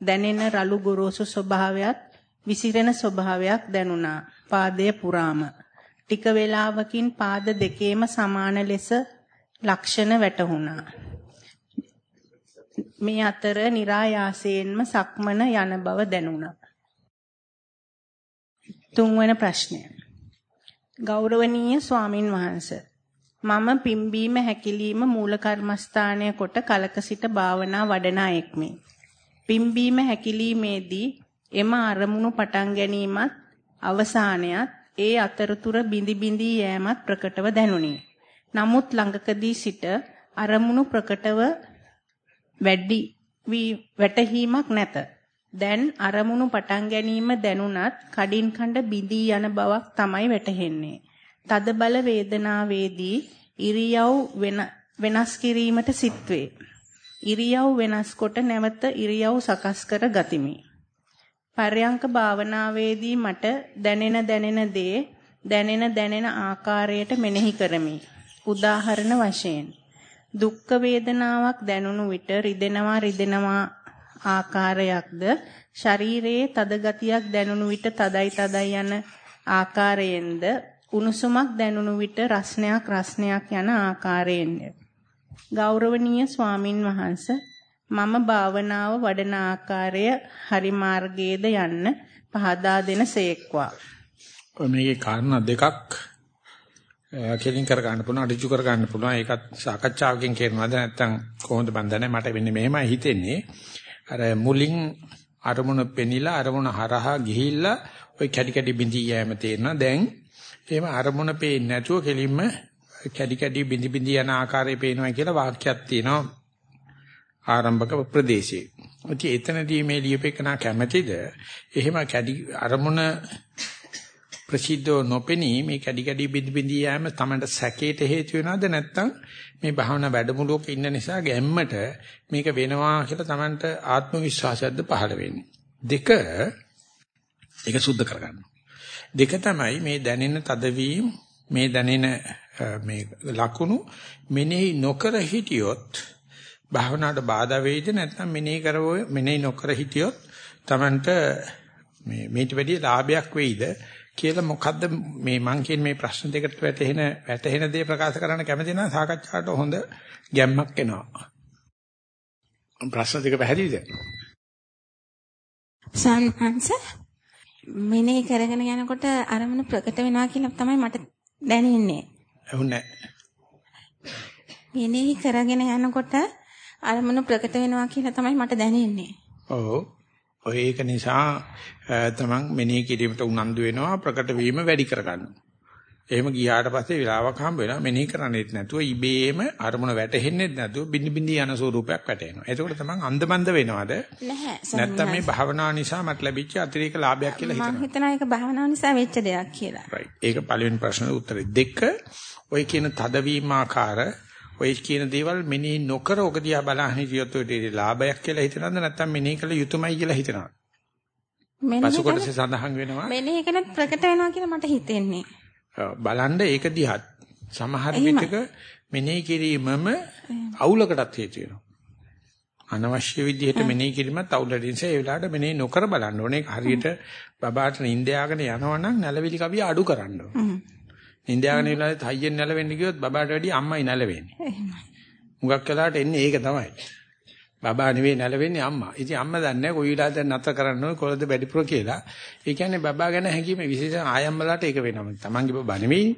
දැනෙන රළු ගොරෝසු ස්වභාවයත් විසිරෙන ස්වභාවයක් දැනුණා පාදයේ පුරාම. ටික වේලාවකින් පාද දෙකේම සමාන ලෙස ලක්ෂණ වැටහුණා. මේ අතර નિરાයාසයෙන්ම සක්මන යන බව දැනුණා. තුන්වන ප්‍රශ්නය. ගෞරවනීය ස්වාමින් වහන්සේ මම පිම්බීම හැකිලිම මූල කර්මස්ථානය කොට කලක සිට භාවනා වඩන අයෙක්මි. පිම්බීම හැකිලීමේදී එම අරමුණු පටන් ගැනීමත් අවසානයත් ඒ අතරතුර බිඳි බිඳි යෑමත් ප්‍රකටව දැනුනි. නමුත් ළඟකදී සිට අරමුණු ප්‍රකටව වැඩි වී වැටහීමක් නැත. දැන් අරමුණු පටන් ගැනීම දැනුණත් කඩින් කඩ බිඳී යන බවක් තමයි වැටහෙන්නේ. තද බල වේදනාවේදී ඉරියව් වෙනස් කිරීමට සිත්වේ. ඉරියව් වෙනස් කොට නැවත ඉරියව් සකස් කර ගතිමි. පර්යංක භාවනාවේදී මට දැනෙන දැනෙන දේ දැනෙන දැනෙන ආකාරයට මෙනෙහි කරමි. උදාහරණ වශයෙන් දුක්ඛ වේදනාවක් දැනුණු විට රිදෙනවා රිදෙනවා ආකාරයක්ද? ශරීරයේ තද ගතියක් දැනුණු විට තදයි තදයි යන ආකාරයෙන්ද? උණුසුමක් දැනුණු විට රස්නයක් රස්නයක් යන ආකාරයෙන්ද? ගෞරවනීය ස්වාමින් වහන්සේ මම භාවනාව වඩන ආකාරය හරි මාර්ගයේද යන්න පහදා දෙන සේක්වා. මේකේ කාරණා දෙකක් කෙලින් කර ගන්න පුළුවන් අඩිජු කර ගන්න පුළුවන්. ඒකත් සාකච්ඡාවකින් කියනවාද නැත්නම් කොහොමද බන්දන්නේ මට වෙන්නේ මෙහෙමයි හිතෙන්නේ. අර මුලින් අරමුණ පෙනිලා අරමුණ හරහා ගිහිල්ලා ওই කැඩි කැඩි බිඳී යෑම තේරෙනවා දැන් එහෙම අරමුණ පේන්නේ නැතුව කෙලින්ම කැඩි කැඩි බිඳි බිඳි යන ආකාරය පේනවා කියලා වාක්‍යයක් තියෙනවා ආරම්භක ප්‍රදේශයේ. ඉතින් එතනදී මේ ලියපෙකනා කැමැතිද? එහෙම කැඩි අරමුණ ප්‍රසිද්ධව නොපෙනී මේ කැඩි කැඩි බිඳ බිඳ යෑම තමයි සැකේට හේතු වෙනවද නැත්නම් මේ භාවනා වැඩමුළුවක ඉන්න නිසා ගැම්මට මේක වෙනවා කියලා Tamanට ආත්ම විශ්වාසයක්ද පහළ වෙන්නේ. දෙක ඒක සුද්ධ කරගන්න. දෙක තමයි මේ දැනෙන තදවීම මේ දැනෙන මේ ලකුණු මෙනෙහි නොකර හිටියොත් භාවනාවට බාධා වෙයිද නැත්නම් මෙනෙහි කරවෝ මෙනෙහි නොකර හිටියොත් Tamanට මේ මේට වැඩිය ලාභයක් වෙයිද කියලා මොකද්ද මේ මං කියන මේ ප්‍රශ්න දෙකට වැටෙන වැටෙන දේ ප්‍රකාශ කරන්න කැමති නම් සාකච්ඡාවට හොඳ ගැම්මක් එනවා. ප්‍රශ්න දෙක පැහැදිලිද? සංහංශ මෙනේ කරගෙන යනකොට අරමුණු ප්‍රකට වෙනවා කියලා තමයි මට දැනෙන්නේ. එහුන්නේ. මෙනේ කරගෙන යනකොට අරමුණු ප්‍රකට වෙනවා කියලා තමයි මට දැනෙන්නේ. ඔව්. ඔය ඒක නිසා තමන් මෙනෙහි කිරීමට උනන්දු වෙනවා ප්‍රකට වීම වැඩි කරගන්නවා. එහෙම ගියාට පස්සේ වෙලාවක් හම්බ වෙනවා මෙනෙහි කරන්නේත් නැතුව ඉබේම අරමුණ වැටෙන්නේත් නැතුව බිනි බිනි යන ස්වරූපයක් වැටෙනවා. එතකොට තමන් අන්දමන්ද වෙනවද? නැහැ. නැත්තම් මේ භාවනාව නිසා මට ලැබිච්ච අතිරේක ලාභයක් කියලා මම හිතනවා. හිතනවා ඒක භාවනාව නිසා වෙච්ච දෙයක් කියලා. right. ඒක පළවෙනි ප්‍රශ්නේ උත්තරේ. දෙක ඔය කියන තදවීම ආකාර ඔය කියන දේවල් මෙනෙහි නොකර ඔක දිහා බලන හිටියොත් ඔය ලාභයක් කියලා හිතනවද නැත්නම් මෙනෙහි කළ යුතුයමයි කියලා හිතනවද? මෙනෙහි කොටසේ සඳහන් වෙනවා. මෙනෙහි කරන ප්‍රකට වෙනවා කියලා මට හිතෙන්නේ. බලන්න ඒක දිහත් සමහර. විටක මෙනෙහි කිරීමම අවුලකටත් හේතු වෙනවා. අනවශ්‍ය විදිහට මෙනෙහි කිරීමත් අවුලට නිසා ඒ වෙලාවට මෙනෙහි නොකර බලන්න ඕනේ. ඒක හරියට බබාට නිින්ද යාගෙන යනවනම් නැලවිලි කවිය අඩු කරන්න ඕනේ. හ්ම්. නිින්ද යාගෙන ඉලාවේ හයියෙන් නැලවෙන්න ගියොත් බබාට වැඩිය අම්මයි නැලවෙන්නේ. එහෙමයි. මුගක් වෙලාවට එන්නේ ඒක තමයි. බබා නෙවෙයි නැලවෙන්නේ අම්මා. ඉතින් අම්මා දන්නේ නැහැ කොයි වෙලාවද නැතර කරන්න ඕනේ කොළද වැඩිපුර කියලා. ඒ කියන්නේ බබා ගැන හැඟීම විශේෂයෙන් ආයම්මලාට ඒක වෙනවා. තමන්ගේ බබා නෙවෙයි.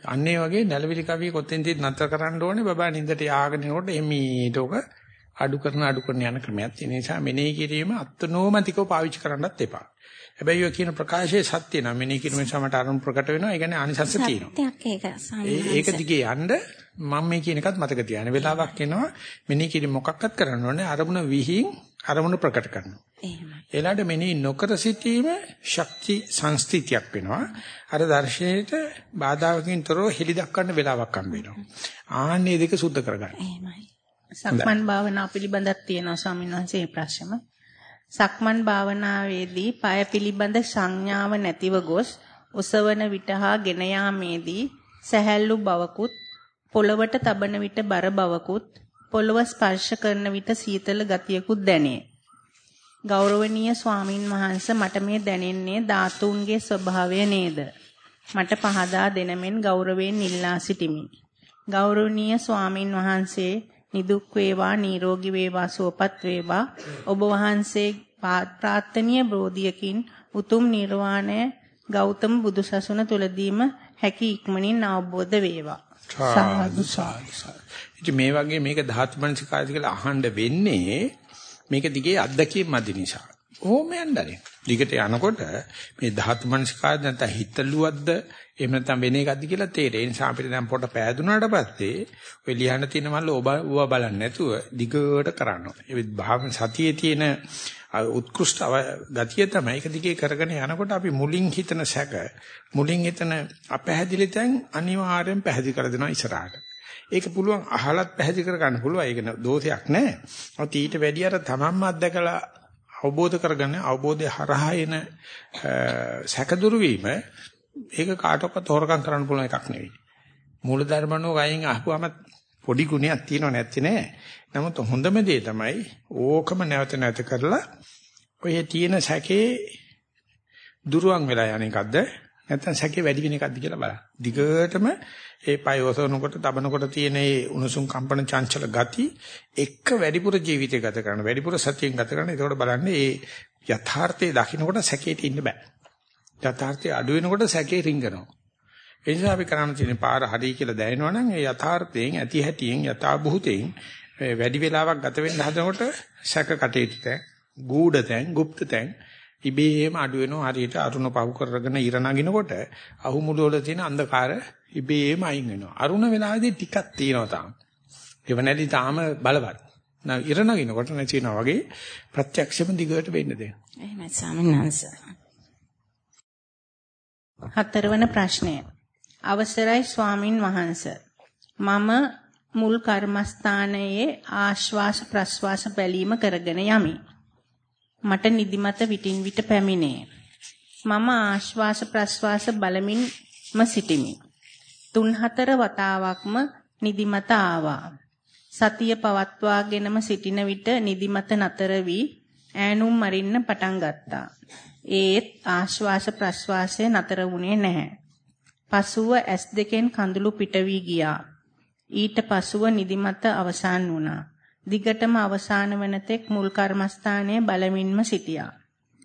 අන්නේ වගේ නැලවිලි කවිය කොතෙන්ද නැතර කරන්න ඕනේ බබා නින්දට යාගෙන යනකොට එමීට ඔක අඩු කරන අඩු කරන යන ක්‍රමයක් තියෙන නිසා මෙනෙහි කිරීම අත්නෝමතිකව පාවිච්චි කරන්නත් එපා. හැබැයි ඔය කියන ප්‍රකාශයේ සත්‍ය නම් මෙනෙහි කිරීම නිසා මට අරුණ ප්‍රකට වෙනවා. ඒ කියන්නේ ආනිසංස තියෙනවා. සත්‍යයක් ඒක. ඒක දිගේ යන්න මම මේ කියන එකත් මතක තියාගන්න. වෙලාවක් එනවා මෙනෙහි කිරීම මොකක්වත් කරන්න ඕනේ අරමුණ විහිං අරමුණ ප්‍රකට කරනවා. එහෙමයි. එලාට මෙනෙහි නොකර සිටීම ශක්ති සංස්ථිතියක් වෙනවා. අර දර්ශනයේට බාධාකින් තොරව හෙලි දක්වන්න වෙලාවක් හම්බ වෙනවා. ආන්නේ දෙක සුද්ධ කරගන්න. එහෙමයි. සක්මන් භාවනාව පිළිබඳක් තියෙනවා ස්වාමීන් වහන්සේ මේ ප්‍රශ්නම. සක්මන් භාවනාවේදී পায় පිළිබඳ සංඥාව නැතිව ගොස් ඔසවන විට හා ගෙන යාමේදී සැහැල්ලු බවකුත් පොළවට තබන විට බර බවකුත් පොළව ස්පර්ශ කරන විට සීතල ගතියකුත් දැනේ. ගෞරවනීය ස්වාමින් වහන්සේ මට මේ දැනෙන්නේ ධාතුන්ගේ ස්වභාවය නේද? මට පහදා දෙනමෙන් ගෞරවයෙන් ඉල්ලා සිටිමි. ගෞරවනීය ස්වාමින් වහන්සේ නිදුක් වේවා නිරෝගී වේවා සුවපත් වේවා ඔබ වහන්සේ ප්‍රාර්ථනීය බෝධියකින් උතුම් නිර්වාණය ගෞතම බුදුසසුන තුලදීම හැකි ඉක්මනින් අවබෝධ වේවා සාදු සාදු මේ වගේ මේක ධාතු මනසිකාරය කියලා අහන්න වෙන්නේ මේක දිගේ අත්දැකීම් මදි නිසා. ඕම යන්නනේ. දිගට යනකොට මේ ධාතු මනසිකාරය නැත්නම් හිතලුවද්ද එහෙම නැත්නම් වෙන එකක්ද කියලා තේරෙයි. ඒ නිසා අපිට දැන් පොට පෑදුනාට පස්සේ ඔය ලියන්න තියෙන මල්ල ඔබ ඌව බලන්නේ නැතුව දිගට කරන්න ඕනේ. ඒ භාවන සතියේ තියෙන උත්කෘෂ්ඨ ගතිය තමයි ඒක දිගේ කරගෙන යනකොට අපි මුලින් හිතන සැක මුලින් හිතන අපැහැදිලි තැන් අනිවාර්යෙන් පැහැදිලි කර දෙනවා ඉස්සරහට. ඒක පුළුවන් අහලත් පැහැදිලි කර ගන්න පුළුවන්. ඒක දෝෂයක් නෑ. ඔත් ඊට වැඩි අර තමන්ම අත්දකලා අවබෝධ කරගන්න අවබෝධය හරහා එන සැකදුරු වීම ඒක කාටවත් හොරකම් කරන්න පුළුවන් එකක් නෙවෙයි. මූලධර්මනෝ ගයින් අහපුවම පොඩි ගුණයක් තියෙනව නැත්තේ නෑ. නමුත් හොඳම දේ තමයි ඕකම නැවත නැවත කරලා ඔය තියෙන සැකේ දුරුවන් වෙලා යන එකක්ද නැත්නම් සැකේ වැඩි වෙන එකක්ද කියලා බලන්න. දිගටම ඒ පය ඔසවනකොට තබනකොට තියෙන ඒ උණුසුම් කම්පන චංචල ගති එක වැඩිපුර ජීවිතය ගත කරන වැඩිපුර සතියෙන් ගත කරන. ඒකෝට බලන්න ඒ යථාර්ථයේ දකින්නකොට සැකේට ඉන්න බෑ. යථාර්ථය අඩු වෙනකොට සැකේ රිංගනවා. ඒ නිසා අපි කරන්න තියෙන පාර හරි කියලා දැනෙනවනම් ඒ යථාර්ථයෙන් ඇති හැටියෙන් යථා භූතයෙන් වැඩි වෙලාවක් ගත වෙන්න හදනකොට සැක කටේට තැන්, ගූඪ තැන්, গুপ্ত තැන් ඉබේම අඩු වෙනවා හරියට අරුණ පහු කරගෙන ඉර නගිනකොට අහුමුළු වල තියෙන අන්ධකාර ඉබේම අයින් වෙනවා. අරුණ වෙලාවේදී ටිකක් තියෙනවා තාම. ඒව නැති තාම බලවත්. නා ඉර නගිනකොට නැතිනවා වගේ ප්‍රත්‍යක්ෂම දිගට වෙන්න දෙන්න. එහෙමයි ස්වාමීන් වහන්සේ. හතරවන ප්‍රශ්නය. අවසරයි ස්වාමින් වහන්ස. මම මුල් කර්මස්ථානයේ ආශ්වාස ප්‍රශ්වාස බැලීම කරගෙන යමි. මට නිදිමත විටින් විට පැමිණේ. මම ආශ්වාස ප්‍රශ්වාස බලමින්ම සිටිමි. තුන් හතර වතාවක්ම නිදිමත ආවා. සතිය පවත්වාගෙනම සිටින විට නිදිමත නතර වී ඈනුම් මරින්න පටන් ගත්තා. ඒත් ආශ්වාස ප්‍රශ්වාසය නතර වුණේ නැහැ. පසුව ඇස් දෙකෙන් කඳුළු පිට වී ගියා. ඊට පසුව නිදිමත අවසන් වුණා. දිගටම අවසාන වන තෙක් මුල් කර්මස්ථානයේ බලමින්ම සිටියා.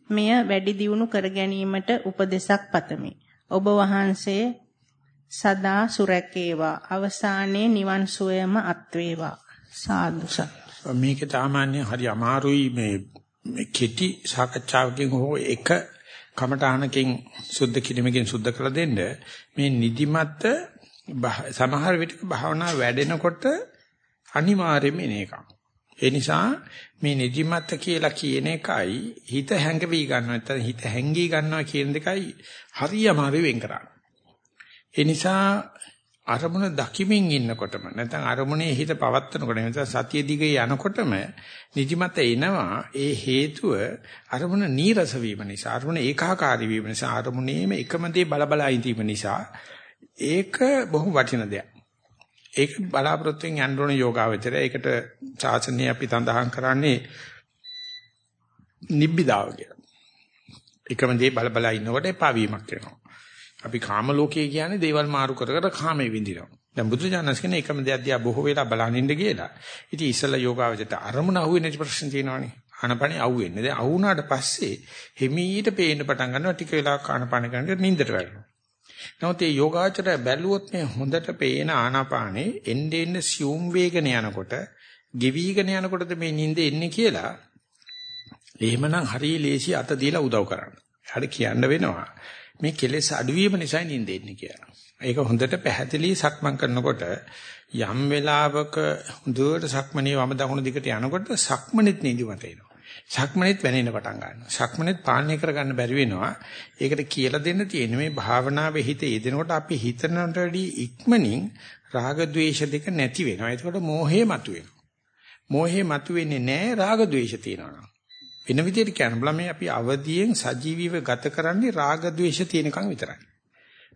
මෙය වැඩි දියුණු කර ගැනීමට උපදෙසක් පතමි. ඔබ වහන්සේ සදා සුරැකේවා. අවසානයේ නිවන් සුවයම අත්වේවා. සාදු මේක සාමාන්‍ය හරි අමාරුයි මේ මේ කෙටි සාකච්ඡාවකින් හෝ එක කමඨානකින් සුද්ධ කිරීමකින් සුද්ධ කරලා දෙන්න මේ නිදිමත සමහර විටක භාවනා වැඩෙනකොට අනිවාර්යයෙන්ම එන එකක්. ඒ නිසා මේ නිදිමත කියලා කියන එකයි හිත හැංගවි ගන්නවා නැත්නම් හිත හැංගී ගන්නවා කියන දෙකයි හරියමාරු වෙන් කරන්නේ. ඒ නිසා අරමුණ දකිමින් ඉන්නකොටම නැත්නම් අරමුණේ හිත පවත්නකොට නැත්නම් සතිය දිගේ යනකොටම නිදිමත එනවා ඒ හේතුව අරමුණ නීරස වීම නිසා අරමුණ ඒකාකාරී වීම නිසා අරමුණේම එකම දේ බලබලා ඉඳීම නිසා ඒක බොහොම වටින දෙයක්. ඒක බලාපොරොත්තුෙන් යන්න ඕන යෝගාවචරය. ඒකට ශාසනය අපි සඳහන් කරන්නේ නිබ්බිදාව කියලා. එකම දේ බලබලා ඉන්නකොට එපා වීමක් වෙනවා. අපි කාම ලෝකයේ කියන්නේ දේවල් මාරු කර කර කාමයේ විඳිනවා. දැන් බුදුජානක කියන එකම දෙයක් දිහා බොහෝ වෙලා බලනින්න කියලා. ඉතින් ඉස්සලා යෝගාවචරයට අරමුණ අහුවෙන්නේ නැති ප්‍රශ්න තියෙනවානේ. ආනපනේ අහුවෙන්නේ. දැන් අහුණාට පස්සේ හිමීට පේන්න පටන් ගන්නවා ටික වෙලාවක් ආනපන කරනකොට නිින්දට වැටෙනවා. නමුත් මේ යෝගාචරය බැලුවොත් මේ හොඳට පේන ආනාපානේ එන්නේ එන්නේ සියුම් වේගන යනකොට, ගෙවිගෙන යනකොටද මේ නිින්ද එන්නේ කියලා එහෙමනම් හරිය ලේසි අත දීලා උදව් කරන්න. හරි කියන්න වෙනවා. මේ කෙලෙස් අඩුවීම නිසා නිින්ද එන්නේ කියලා. ඒක හොඳට පැහැදිලි සක්මන් කරනකොට යම් වෙලාවක දුවට සක්මනේ වම දකුණු දිකට යනකොට සක්මනෙත් නිදිමත එනවා. සක්මනෙත් වැනෙන්න පටන් ගන්නවා. සක්මනෙත් පාලනය කරගන්න බැරි වෙනවා. ඒකට කියලා දෙන්න තියෙන මේ භාවනාවේ හිත යෙදෙනකොට අපි හිතනට වැඩි ඉක්මනින් රාග ద్వේෂ දෙක නැති වෙනවා. ඒකට මෝහය මතුවෙනවා. මෝහය මතුවෙන්නේ නැහැ රාග ద్వේෂ තියෙනවා. වෙන විදිහට කියන්න බලන්න මේ අපි අවදියෙන් සජීවීව ගත කරන්නේ රාග ద్వේෂ තියෙනකන් විතරයි.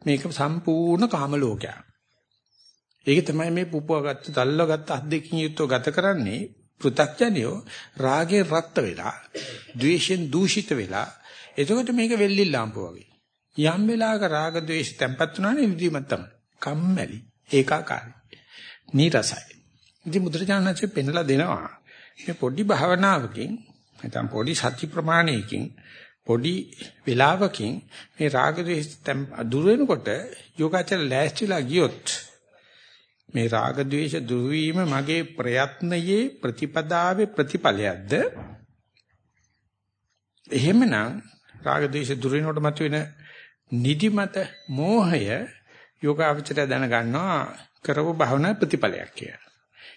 මේක සම්පූර්ණ කාම ලෝකයක්. ඒක තමයි මේ පුපුවගත්තු, තල්ලගත්තු අත් දෙකකින් යුක්තව ගත කරන්නේ පෘථග්ජනියෝ රාගේ රත් වෙලා, ద్వේෂෙන් දූෂිත වෙලා. එතකොට මේක වෙල්ලිලාම්ප වගේ. යම් වෙලාවක රාග ద్వේෂ තැම්පත් වුණානේ නිදිමත තමයි. කම්මැලි, ඒකාකාරී, නීරසයි. ඉතින් මුද්‍රජානනාචේ පෙන්ලා දෙනවා. මේ පොඩි භාවනාවකින් නැත්නම් පොඩි සත්‍ය ප්‍රමාණයකින් පොඩි වෙලාවකින් මේ රාග ද්වේෂ දුර වෙනකොට යෝගාචර ලෑස්තිලා ගියොත් මේ රාග ද්වේෂ දුර වීම මගේ ප්‍රයත්නයේ ප්‍රතිපදාවේ ප්‍රතිඵලයක්ද එහෙමනම් රාග ද්වේෂ දුර වෙනකොට මතුවෙන නිදිමත මෝහය යෝගාචරය දැනගන්නවා කරව භවනා ප්‍රතිඵලයක් කියලා.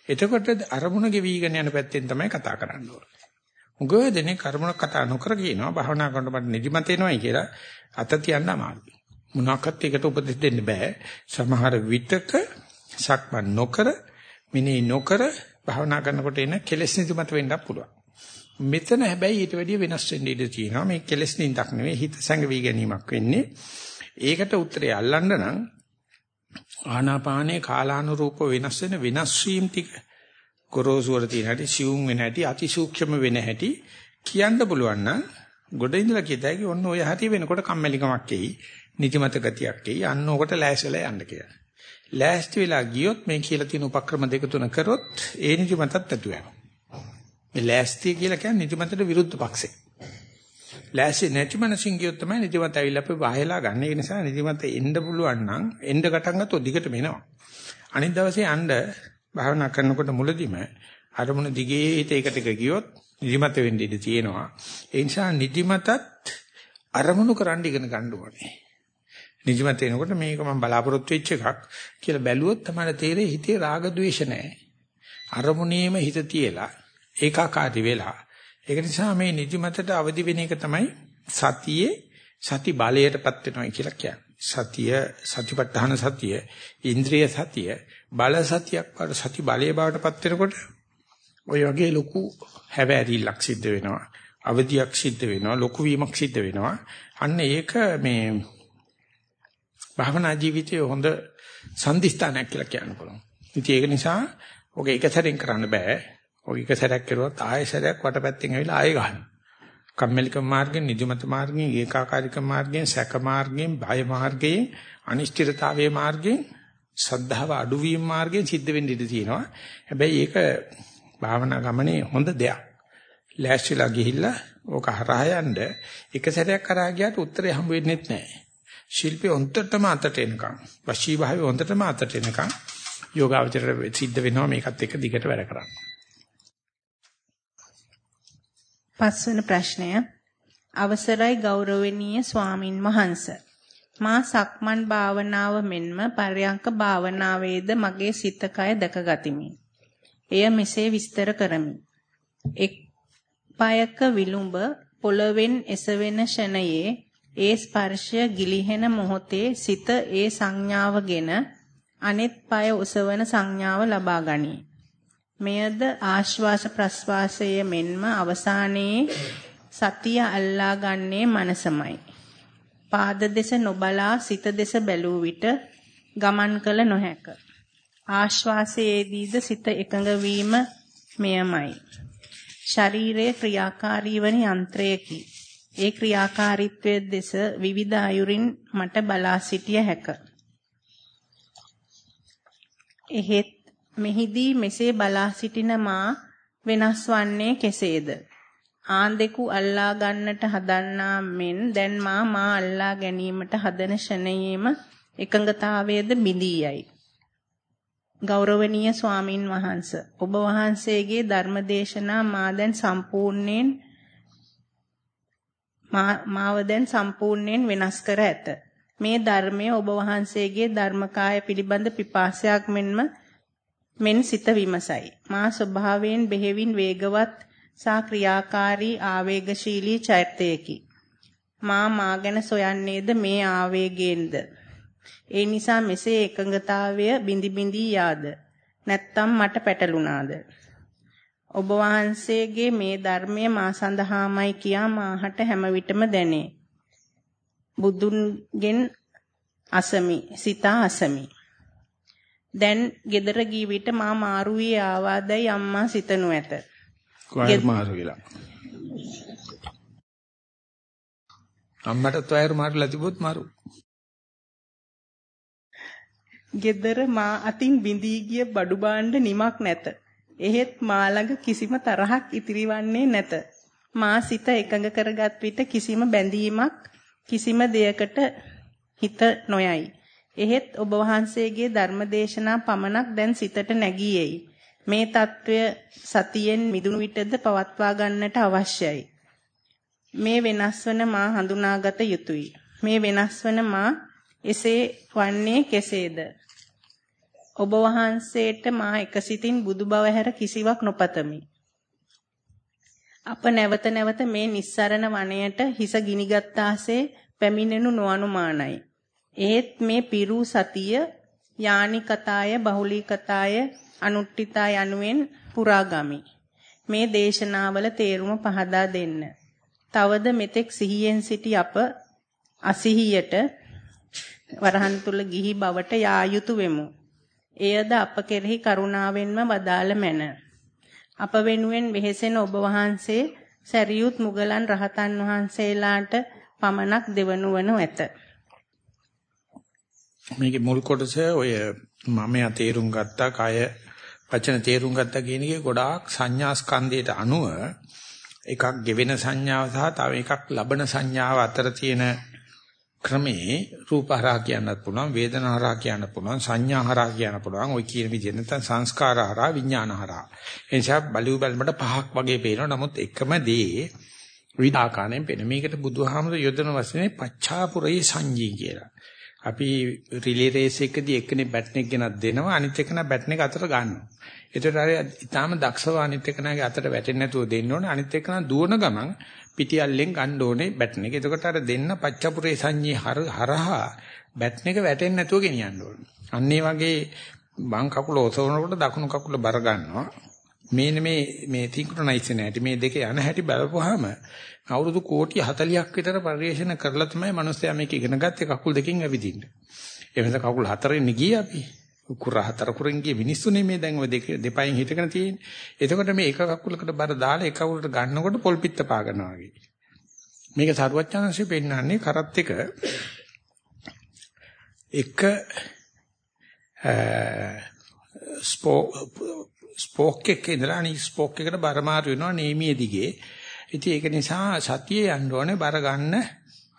එතකොට අරමුණ ගෙවිගෙන යන පැත්තෙන් තමයි කතා කරන්න ඕනේ. උගව දෙනේ කර්මණක් කතා නොකර කියනවා භාවනා කරනකොට මට නිදිමත එනවයි කියලා අත තියන්න අමාරුයි. මොනවාක්වත් ඒකට උපදෙස් දෙන්න බෑ. සමහර විටක සක්මන් නොකර මිනේ නොකර භාවනා කරනකොට එන කෙලෙස් නිදිමත වෙන්නත් පුළුවන්. මෙතන හැබැයි ඊට වැඩිය වෙනස් වෙන්න ඉඩ තියෙනවා. මේ කෙලෙස් නින්දක් නෙවෙයි හිත සංගවි ගැනීමක් වෙන්නේ. ඒකට උත්තරය අල්ලන්න නම් ආනාපානේ කාලානුරූප වෙනස් වෙන වෙනස් වීම ටික ගොරෝසුවර තියෙන හැටි, සියුම් වෙන හැටි, අතිසූක්ෂම වෙන හැටි කියන්න පුළුවන් නම් ගොඩ ඉඳලා කියතයි ඔන්න ඔය හැටි වෙනකොට කම්මැලිකමක් එයි, නිදිමත ගතියක් එයි. අන්න ඕකට ලෑස්තිලා යන්න කියලා. ලෑස්ති වෙලා ගියොත් මේ කියලා තියෙන උපක්‍රම දෙක තුන කරොත් ඒ නිදිමතත් ඇතු වෙනවා. මේ ලෑස්ති කියලා කියන්නේ නිදිමතට විරුද්ධ පක්ෂේ. ලෑස්ති නැති මනසින් ගියොත් තමයි නිදිමත ඇවිල්ලා අපි වහලා ගන්න. ඒ නිසා නිදිමත එන්න පුළුවන් නම් එන්න ගටන් ගත්තොත් දිගටම එනවා. අනිත් දවසේ යන්න භාවනා කරනකොට මුලදිම අරමුණ දිගේ හිත එකට එක ගියොත් නිදිමත වෙන්න ඉඩ තියෙනවා. ඒ නිසා නිදිමතත් අරමුණු කරන්න ඉගෙන ගන්න ඕනේ. නිදිමත එනකොට මේක මම බලාපොරොත්තු වෙච්ච එකක් කියලා බැලුවොත් තමයි තේරෙන්නේ හිතේ රාග ద్వේෂ නැහැ. අරමුණේම හිත තියලා ඒකාකාරී වෙලා. ඒක නිසා මේ නිදිමතට අවදි වෙන එක තමයි සතියේ සති බලයටපත් වෙනවා කියලා කියන්නේ. සතිය සතිපට්ඨාන සතිය ඉන්ද්‍රිය සතිය බල සතියක් වඩ සති බලයේ බවටපත් වෙනකොට ඔය වගේ ලොකු හැවෑරිල්ලක් සිද්ධ වෙනවා. අවධියක් සිද්ධ වෙනවා ලොකු වීමක් සිද්ධ වෙනවා. අන්න ඒක මේ භවනා ජීවිතයේ හොඳ සම්දිස්ථානයක් කියලා කියන්න පුළුවන්. ඉතින් ඒක නිසා ඔක එක සැරෙන් කරන්න බෑ. ඔක එක සැරයක් කරුවොත් ආයෙ සැරයක් වටපැත්තෙන් ඇවිල්ලා ආයෙ ගන්නවා කම්මැලිකම මාර්ගෙන් නිදිමත මාර්ගෙන් ඒකාකාරීකම මාර්ගෙන් සැක මාර්ගෙන් බය මාර්ගයෙන් අනිශ්චිතතාවයේ මාර්ගයෙන් සද්ධාව අඩුවීම මාර්ගයෙන් සිද්ධ වෙන්න ඉඩ තියෙනවා. හැබැයි ඒක භාවනා ගමනේ හොඳ දෙයක්. ලෑස්තිලා ගිහිල්ලා ඕක හරහා යන්න එක සැරයක් කරා ගියාට උත්තරේ හම්බ වෙන්නේ නැහැ. ශිල්පී හොන්දටම අතට එනකම් වශී භාවය හොන්දටම අතට එනකම් යෝගාවචරයට සිද්ධ වෙනවා මේකත් එක්ක දිගට වැඩ කරන්න. පස්වන ප්‍රශ්නය අවසරයි ගෞරවනීය ස්වාමින් වහන්සේ මා සක්මන් භාවනාව මෙන්ම පර්යංක භාවනාවේද මගේ සිත කය දැකගතිමි. එය මෙසේ විස්තර කරමි. එක් පායක විලුඹ පොළවෙන් එසවෙන ෂණයේ ඒ ස්පර්ශය ගිලිහෙන මොහොතේ සිත ඒ සංඥාවගෙන අනෙත් පාය ඔසවන සංඥාව ලබා ගනී. මෙයද ආශ්වාස ප්‍රශ්වාසයේ මෙන්ම අවසානයේ සතිය අල්ලා ගන්නේ මනසමයි. පාද දෙස නොබලා සිත දෙස බැලූ විට ගමන් කළ නොහැක. ආශ්වාසයේදීද සිත එකඟ වීම මෙයමයි. ශරීරයේ ක්‍රියාකාරී වන යන්ත්‍රයකි. ඒ ක්‍රියාකාරීත්වයේ දෙස විවිධ අයුරින් මට බලා සිටිය හැක. එහෙත් මෙහිදී මෙසේ බලා සිටින මා වෙනස් වන්නේ කෙසේද? ආන්දෙකු අල්ලා ගන්නට හදන්නා මෙන් දැන් මා මා අල්ලා ගැනීමට හදන ෂණයේම එකඟතාවයේද බිඳී යයි. ගෞරවනීය ස්වාමින් වහන්ස ඔබ වහන්සේගේ ධර්මදේශනා මා දැන් සම්පූර්ණයෙන් මාව දැන් සම්පූර්ණයෙන් වෙනස් කර ඇත. මේ ධර්මය ඔබ වහන්සේගේ ධර්මකාය පිළිබඳ පිපාසයක් මෙන්ම මෙන් සිත විමසයි. මා ස්වභාවයෙන් බෙහෙවින් වේගවත් සා ක්‍රියාකාරී ආවේගශීලී චෛත්‍යයකි. මා මා ගැන සොයන්නේද මේ ආවේගයෙන්ද? ඒ නිසා මෙසේ එකඟතාවය බිඳි බිඳි යාද? නැත්තම් මට පැටලුණාද? ඔබ වහන්සේගේ මේ ධර්මය මා සඳහාමයි කියා මාහට හැම විටම දැනේ. බුදුන්ගෙන් අසමි, සිතා අසමි. දැන් gedara ගී විට මා මාරු වී ආවාදයි අම්මා සිතනු ඇත. කොහේද මාරු කියලා. අම්මටත් වයර් මාරුලා තිබුත් මාරු. gedara මා අතින් බිඳී ගිය බඩු භාණ්ඩ නිමක් නැත. එහෙත් මා ළඟ කිසිම තරහක් ඉතිරිවන්නේ නැත. මා සිත එකඟ කරගත් විට කිසිම බැඳීමක් කිසිම දෙයකට හිත නොයයි. එහෙත් ඔබ වහන්සේගේ ධර්මදේශනා පමණක් දැන් සිතට නැගී එයි. මේ తত্ত্বය සතියෙන් මිදුණු විටද පවත්වා ගන්නට අවශ්‍යයි. මේ වෙනස්වන මා හඳුනාගත යුතුය. මේ වෙනස්වන මා එසේ වන්නේ කෙසේද? ඔබ වහන්සේට මා එකසිතින් බුදු බව හැර කිසිවක් නොපතමි. අප නැවත නැවත මේ නිස්සරණ වනයේට හිස ගිනිගත් ආසේ පැමිණෙනු නොඅනුමානයි. එහෙත් මේ පිරු සතිය යානිකතාය බහුලීකතාය අනුට්ඨිතා යනුවෙන් පුරාගමි. මේ දේශනාවල තේරුම පහදා දෙන්න. තවද මෙතෙක් සිහියෙන් සිටි අප අසිහියට වරහන් තුල ගිහි බවට යා යුතු වෙමු. එයද අප කෙරෙහි කරුණාවෙන්ම වදාළ මැන. අප වෙනුවෙන් වෙහෙසෙන ඔබ වහන්සේ සරියුත් මුගලන් රහතන් වහන්සේලාට පමණක් දෙවනු වනු ඇත. මේකේ මුල් කොටස ඔය මම යා තේරුම් ගත්තා කය වචන තේරුම් ගත්තා කියන එකේ ගොඩාක් සංඥා ස්කන්ධයට අනුව එකක් ගෙවෙන සංඥාව සහ තව එකක් ලබන සංඥාව අතර තියෙන ක්‍රමේ රූපහරා කියන්නත් පුළුවන් වේදනාහරා කියන්න පුළුවන් සංඥාහරා කියන්න පුළුවන්. ওই කියන විදිහට නැත්නම් සංස්කාරහරා විඥානහරා එනිසා බලු බැලමට පහක් වගේ පේනවා. නමුත් එකම දේ විදාකාරයෙන් පේන මේකට බුදුහාමුදුර යොදන වශයෙන් පච්චාපුරේ සංජී කියලා. අපි රිලේ රේස් එකදී එක්කෙනෙක් බැට් එක ගෙනත් දෙනවා අනිත් එකන බැට් එක අතට ගන්නවා. ඒතර අර ඊටාම දක්ෂව අනිත් එකනගේ අතට වැටෙන්නේ නැතුව දෙන්න ඕනේ. අනිත් එකන දුවන ගමන් පිටියල්ලෙන් ගන්න ඕනේ බැට් එක. එතකොට අර දෙන්න පච්චපුරේ සංඤී හරහා බැට් එක වැටෙන්නේ නැතුව ගෙනියන්න ඕනේ. අන්න වගේ වම් කකුල ඔසවනකොට දකුණු කකුල බර ගන්නවා. මේ මේ මේ සින්ක්‍රොනයිස් වෙන හැටි මේ දෙක යන හැටි බලපුවාම අවුරුදු කෝටි 40ක් විතර පරිශන කරලා තමයි මිනිස්සයා මේක ඉගෙන ගත්තේ කකුල් දෙකෙන් ඇවිදින්න. ඒ වෙනස කකුල් හතරෙන් ගියේ අපි. කුර හතර කුරෙන් ගිය මිනිස්සුනේ මේ දැන් ඔය දෙක දෙපයින් හිටගෙන තියෙන්නේ. එතකොට මේ එක කකුලකට බර දාලා එක කකුලට ගන්නකොට පොල් පිට පා ගන්නවා වගේ. මේක සරුවච්චාන්සේ පෙන්නන්නේ කරත් එක එක ස්පෝක් එකේ ඉඳලා අනිත් ස්පෝක් එකට බර මාරු වෙනවා නේමිය දිගේ. ඉතින් ඒක නිසා සතියේ යන්න ඕනේ බර ගන්න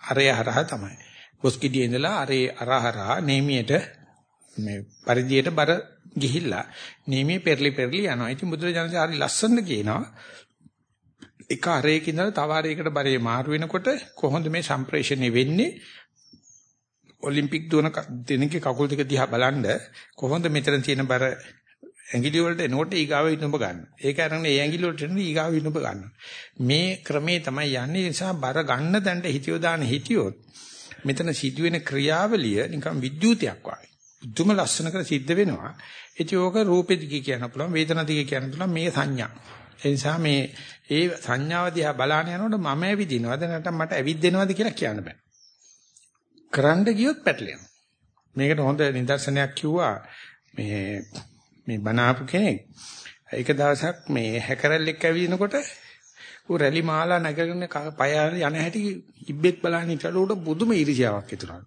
අරය හරහා තමයි. කොස්කිඩියේ ඉඳලා අරේ අරහරා නේමියට මේ පරිදියට බර ගිහිල්ලා නේමිය පෙරලි පෙරලි යනවා. ඉතින් බුදුරජාණන් හරි ලස්සනට කියනවා එක අරයක ඉඳලා තව අරයකට බරේ මාරු වෙනකොට කොහොමද මේ සම්ප්‍රේෂණය වෙන්නේ? ඔලිම්පික් දුවන දෙනකේ කකුල් දෙක දිහා බලනද කොහොමද මෙතන තියෙන බර ඇඟිලි වලට එනකොට ඊගාව ඉන්නඹ ගන්න. ඒක අරගෙන ඒ ඇඟිලි වලට එන ඊගාව ඉන්නඹ ගන්න. මේ ක්‍රමේ තමයි යන්නේ. ඒ නිසා බර ගන්න තැනට හිතියෝ දාන හිටියොත් මෙතන සිදුවෙන ක්‍රියාවලිය නිකන් විද්‍යුතයක් වගේ. දුම ලස්සන කර සිද්ධ වෙනවා. ඒක ඕක රූපෙ දිගේ කියන්න පුළුවන්, වේදනා දිගේ කියන්න පුළුවන් මේ සංඥා. ඒ නිසා මේ ඒ සංඥාව දිහා බලාන යනකොට මම ඇවිදිනවද නැත්නම් මට ඇවිද්දෙනවද කියලා කියන්න බෑ. කරන්න ගියොත් පැටලෙනවා. මේකට හොඳ නිදර්ශනයක් කිව්වා මේ මේ බනාපු කෙනෙක්. එක දවසක් මේ හැකරල්ලෙක් ඇවිදිනකොට ඌ රැලි මාලා නැගගෙන පය යන හැටි ඉබ්බෙක් බලන්න ඉතල උඩ බුදුම ඉරිසියාවක් හිතුණා.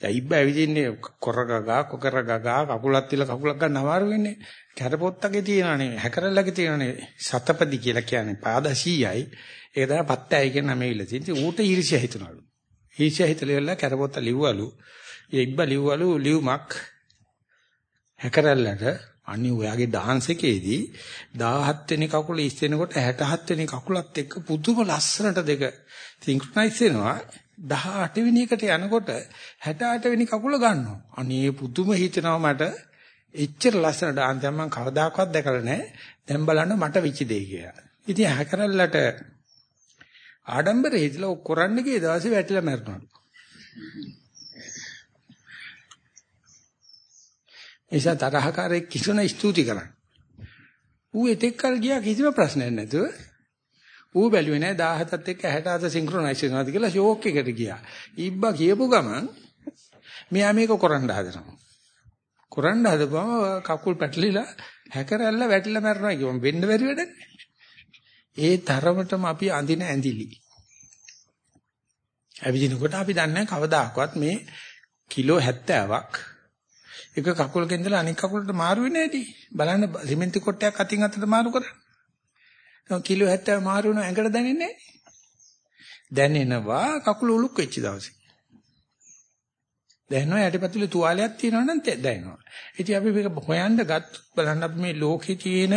දැන් ඉබ්බ ඇවිදින්නේ කොරගගා කොකරගගා කකුලක් තියලා කකුලක් ගන්න අමාරු වෙන්නේ. කැරපොත්තගේ තියෙනනේ හැකරල්ලගේ තියෙනනේ සතපදි කියලා කියන්නේ පාද 100යි. ඒක තමයි පත්තයි කියන නම ඉල්ල තියෙන්නේ. ඌට ඊර්ෂ්‍යා හිතුණලු. ඊර්ෂ්‍යා හිතලා කැරපොත්ත ලිව්වලු. ඒ ඉබ්බ ලිව්වලු ලියුමක් හැකරල්ලට අනිත් ඔයාගේ ඩාන්ස් එකේදී 17 වෙනි කකුල ඉස්සෙනකොට 67 වෙනි කකුලත් එක්ක පුදුම ලස්සනට දෙක සින්ක්‍රොනයිස් වෙනවා 18 වෙනි එකට යනකොට 68 වෙනි කකුල ගන්නවා. අනේ පුදුම හිතෙනවා මට එච්චර ලස්සන ඩාන්ස් එකක් මම කවදාකවත් දැකලා නැහැ. දැන් බලන්න මට විච දෙයි කියලා. ඉතින් හැකරල්ලට ආඩම්බරේ හිතලා කරන්න ගිය දවසේ වැටිලා මැරෙනවා. එيشා තරහකාරයෙක් කිසිම ස්තුති කරන්නේ. ඌ එතෙක් කල් ගියා කිසිම ප්‍රශ්නයක් නැතුව. ඌ බැලුවේ නෑ 17ත් එක්ක 67 සින්ක්‍රොනයිස් වෙනවාද කියලා ෂෝක් එකට ගියා. ඉබ්බා කියපු ගමන් මෙයා මේක කරන්න හදනවා. කරන්න හදපුවම කකුල් පැටලිලා හැකරැල්ල වැටිලා මැරෙනවා කියවම් වෙන්න බැරි වැඩනේ. ඒ තරමටම අපි අඳින ඇඳිලි. ඇවිදිනකොට අපි දන්නේ කවදාකවත් මේ කිලෝ 70ක් එක කකුලක ඉඳලා අනෙක් කකුලට මාරු වෙන්නේ නැටි. බලන්න සිමෙන්ති කොටයක් අතින් අතට මාරු කරා. කිලෝ 70 මාරු වෙන ඇඟට දැනෙන්නේ දැනෙනවා කකුල උලුක් වෙච්ච දවසේ. දැනෙනවා යටිපතුලේ තුවාලයක් තියෙනවා නම් දැනෙනවා. ඉතින් අපි මේක හොයන්න ගත් බලන්න අපි මේ ලෝකේ තියෙන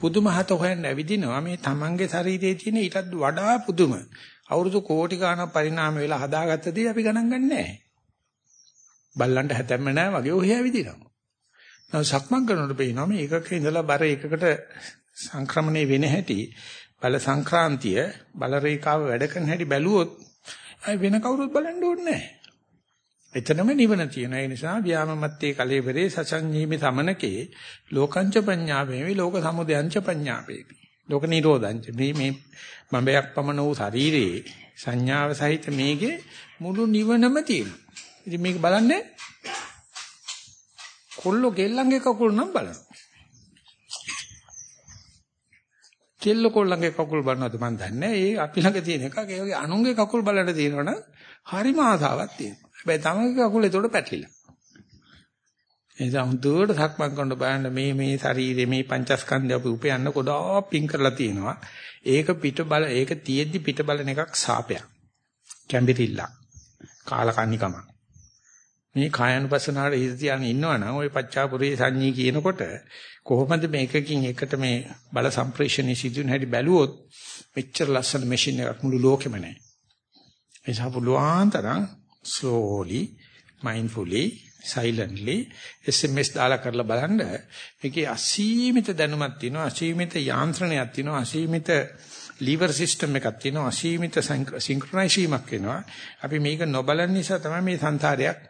පුදුම හත හොයන්න ඇවිදිනවා මේ තමන්ගේ ශරීරයේ තියෙන ඊටත් වඩා පුදුම අවුරුදු කෝටි ගණන් පරිණාම වෙලා හදාගත්ත දේ අපි ගණන් ගන්නෑ. බල්ලන්ට හැතැම්ම නැහැ වගේ ඔහෙ ඇවිදිනවා. නෝ සක්මන් කරනකොට පේනවා මේ එකක ඉඳලා බර එකකට සංක්‍රමණය වෙන හැටි බල සංක්‍රාන්තිය බල රේඛාව වැඩ කරන හැටි බැලුවොත් අය වෙන කවුරුත් බලන්න ඕනේ නැහැ. එතනම නිවන තියෙන. ඒ නිසා ව්‍යාමමත්තේ කලේබරේ සසංජීමි සමනකේ ලෝකංච පඤ්ඤාපේමි ලෝක සමුදයංච පඤ්ඤාපේමි. ලෝක නිරෝධංච මේ මේ මඹයක් පමණ වූ ශරීරේ සංඥාව සහිත මේකේ මුළු නිවනම තියෙනවා. ඉතින් මේක බලන්නේ කොල්ලෝ කෙල්ලන්ගේ කකුල් නම් බලනවා. කෙල්ල කොල්ලන්ගේ කකුල් බලනවද මන් දන්නේ ඒ අපි ළඟ තියෙන එකක් ඒ වගේ අනුන්ගේ කකුල් බලන්න තියෙනවනම් හරිම ආසාවක් තියෙනවා. හැබැයි තමන්ගේ කකුල් ඒතකොට පැටලිලා. එනිසා හුදුවට සක්මන් කරන බලන්න මේ මේ ශරීරයේ මේ පංචස්කන්ධය අපි උපයන්න කොඩා පිං කරලා තියෙනවා. ඒක පිට බල ඒක තියෙද්දි පිට බලන එකක් සාපයක්. කැම්බිරිල්ලක්. කාලකන්නිකමක්. මේ කායानुපස්සනාවට හිත තියාගෙන ඉන්නවා නම් ওই පච්චාපුරේ සංඤී කියනකොට කොහොමද මේකකින් එකට මේ බල සම්ප්‍රේෂණයේ සිදුවන හැටි බැලුවොත් මෙච්චර ලස්සන මැෂින් එකක් මුළු ලෝකෙම නැහැ. ඒ නිසා පුළුවන් තරම් slowly mindfully silently SMS දාලා කරලා බලන්න මේකේ අසීමිත දැනුමක් තියෙනවා අසීමිත යාන්ත්‍රණයක් තියෙනවා අසීමිත liver system එකක් තියෙනවා අසීමිත සින්ක්‍රොනයිසීමක් වෙනවා අපි මේක නොබලන නිසා තමයි මේ සංසාරයක්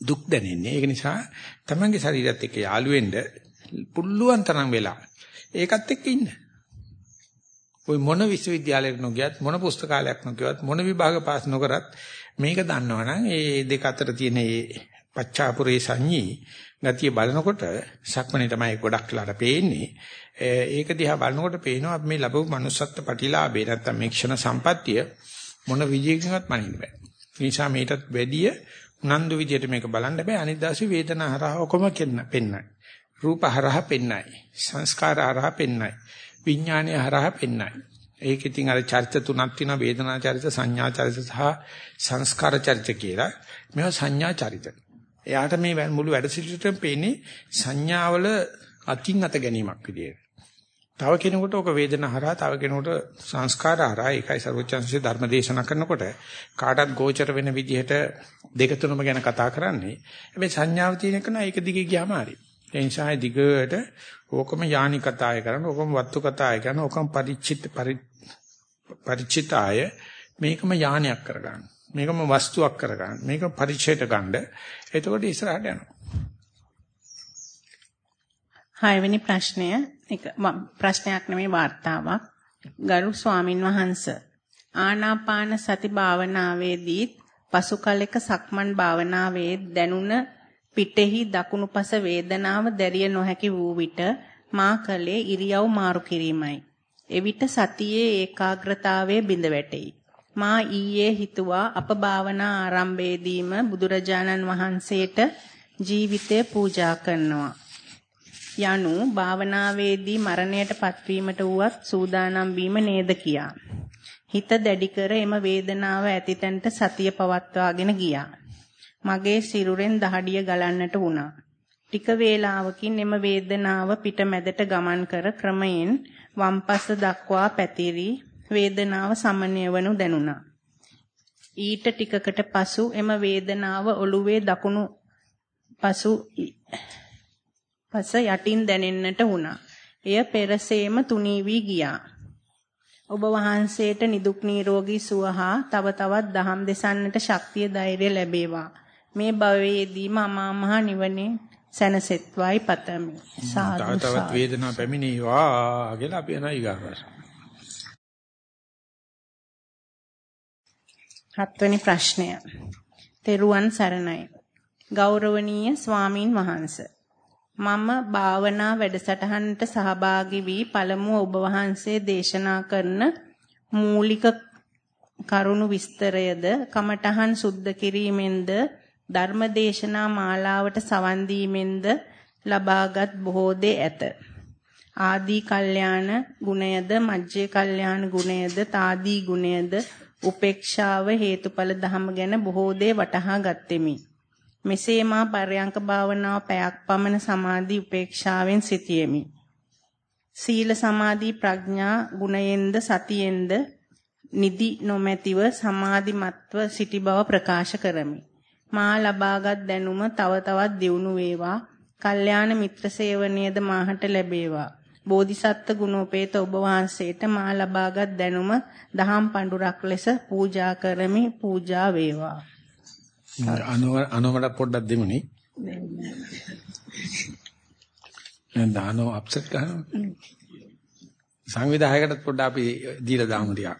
දුක් දැනෙන්නේ. ඒක නිසා තමන්ගේ ශරීරයත් එක්ක යාළු වෙන්න පුළුවන් තරම් වෙලා ඒකත් එක්ක ඉන්න. ওই මොන විශ්වවිද්‍යාලයකට නොගියත් මොන පුස්තකාලයක් නොකියවත් මොන විභාග පාස් නොකරත් මේක දන්නවනම් ඒ දෙක අතර තියෙන ඒ පච්චාපුරේ සංඤී ගතිය බලනකොට සක්මණේ තමයි ගොඩක් වෙලාට පේන්නේ. ඒක දිහා බලනකොට පේනවා අපි මේ ලැබු manussත්ත්ව ප්‍රතිලාභේ නැත්තම් මේ ක්ෂණ සම්පත්තිය මොන විජයකින්වත් මනින්න බෑ. ඒ නිසා මේකටත් වැඩිය උනන්දු විදියට මේක බලන්න බෑ. අනිත් දවසේ වේදනා හරහා ඔකම පෙන්නයි. රූප හරහා පෙන්නයි. සංස්කාර හරහා පෙන්නයි. විඥානය හරහා පෙන්නයි. ඒක ඉතින් අර චරිත තුනක් තියෙනවා වේදනා චරිත සංඥා චරිත සහ සංස්කාර චරිත කියලා. මේවා සංඥා චරිත. එයාට මේ මුළු වැඩ සිටිටම පේන්නේ සංඥාවල අතින් අත ගැනීමක් විදියට. තව කෙනෙකුට ඔක වේදනා හරහා තව කෙනෙකුට සංස්කාර හරහා ඒකයි ਸਰවචන්සේ ධර්ම දේශනා කරනකොට කාටත් ගෝචර වෙන විදිහට දෙක තුනම ගැන කතා කරන්නේ. හැබැයි සංඥාව තියෙන කෙනා ඒක දිගේ ගියාම හරි. ඒ නිසා දිගට ඕකම යානි කතාය කරන, ඕකම වත්තු කතාය කරන, ඕකම පරිචිත පරිචිතාය මේකම යානයක් කරගන්න. මේකම වස්තුවක් කරගන්න. මේක පරිචයට ගන්න. එතකොට ඉස්සරහට යනවා. හයවෙනි ප්‍රශ්නය එක ප්‍රශ්නයක් නෙමෙයි වார்த்தාවක්. ගරු ස්වාමින් වහන්සේ ආනාපාන සති භාවනාවේදී පසු කලෙක සක්මන් භාවනාවේ දැනුණ පිටෙහි දකුණුපස වේදනාව දැරිය නොහැකි වූ විට මා කලේ ඉරියව් මාරු කිරීමයි. එවිට සතියේ ඒකාග්‍රතාවයේ බිඳ වැටෙයි. මා ඊයේ හිතුවා අප භාවනා ආරම්භයේදීම බුදුරජාණන් වහන්සේට ජීවිතය පූජා කරනවා. යනු භාවනාවේදී මරණයට පත්වීමට වුවත් සූදානම් වීම නේද කියා. හිත දැඩි කර එම වේදනාව ඇතිතැනට සතිය පවත්වාගෙන ගියා. මගේ සිරුරෙන් දහඩිය ගලන්නට වුණා. ටික වේලාවකින් එම වේදනාව පිටමැදට ගමන් කර ක්‍රමයෙන් වම් පස දක්වා පැතිරි වේදනාව සමනය වනු දැනුණා. ඊට ටිකකට පසු එම වේදනාව ඔළුවේ දකුණු පසු පස යටින් දැනෙන්නට වුණා. එය පෙරසේම තුනී වී ගියා. ඔබ වහන්සේට නිදුක් නිරෝගී සුව හා තව තවත් දහම් දෙසන්නට ශක්තිය ධෛර්ය ලැබේවා. මේ භවයේදීම අමා මහ නිවනේ සැනසෙත්වයි පතමි. සාදු තවත් වේදනාව පැමිණේවා කියලා අපි යනවා ඊගාවට. හත්වෙනි ප්‍රශ්නය. තෙරුවන් සරණයි. ගෞරවනීය ස්වාමින් වහන්සේ. මම භාවනා වැඩසටහනට සහභාගී වී පළමුව ඔබ වහන්සේ දේශනා කරන මූලික කරුණු විස්තරයද කමඨහන් සුද්ධ කිරීමෙන්ද ධර්මදේශනා මාලාවට සවන් දීමෙන්ද ලබාගත් බොහෝ දේ ඇත. ආදී කල්යාණ ගුණයද මජ්ජේ කල්යාණ ගුණයද තාදී ගුණයද උපේක්ෂාව හේතුඵල ධම ගැන බොහෝ දේ වටහා ගත්ෙමි. මෙසේ මා පරයන්ක භාවනාව පැයක් පමණ සමාධි උපේක්ෂාවෙන් සිටියෙමි. සීල සමාධි ප්‍රඥා ගුණයෙන්ද සතියෙන්ද නිදි නොමැතිව සමාධිමත්ව සිටි බව ප්‍රකාශ කරමි. මා ලබාගත් දැනුම තව තවත් දියුණු වේවා. කල්යාණ මිත්‍ර සේවනයේද මාහට ලැබේවා. බෝධිසත්ත්ව ගුණෝපේත ඔබ වහන්සේට මා ලබාගත් දැනුම දහම් පඬුරක් ලෙස පූජා කරමි පූජා වේවා. අනව අනවඩ පොඩ්ඩක් දෙමුනේ. දැන් දානෝ අප්සෙට් කරනවා. සංවිධායකටත් පොඩ්ඩක් අපි දීලා දාමු ටිකක්.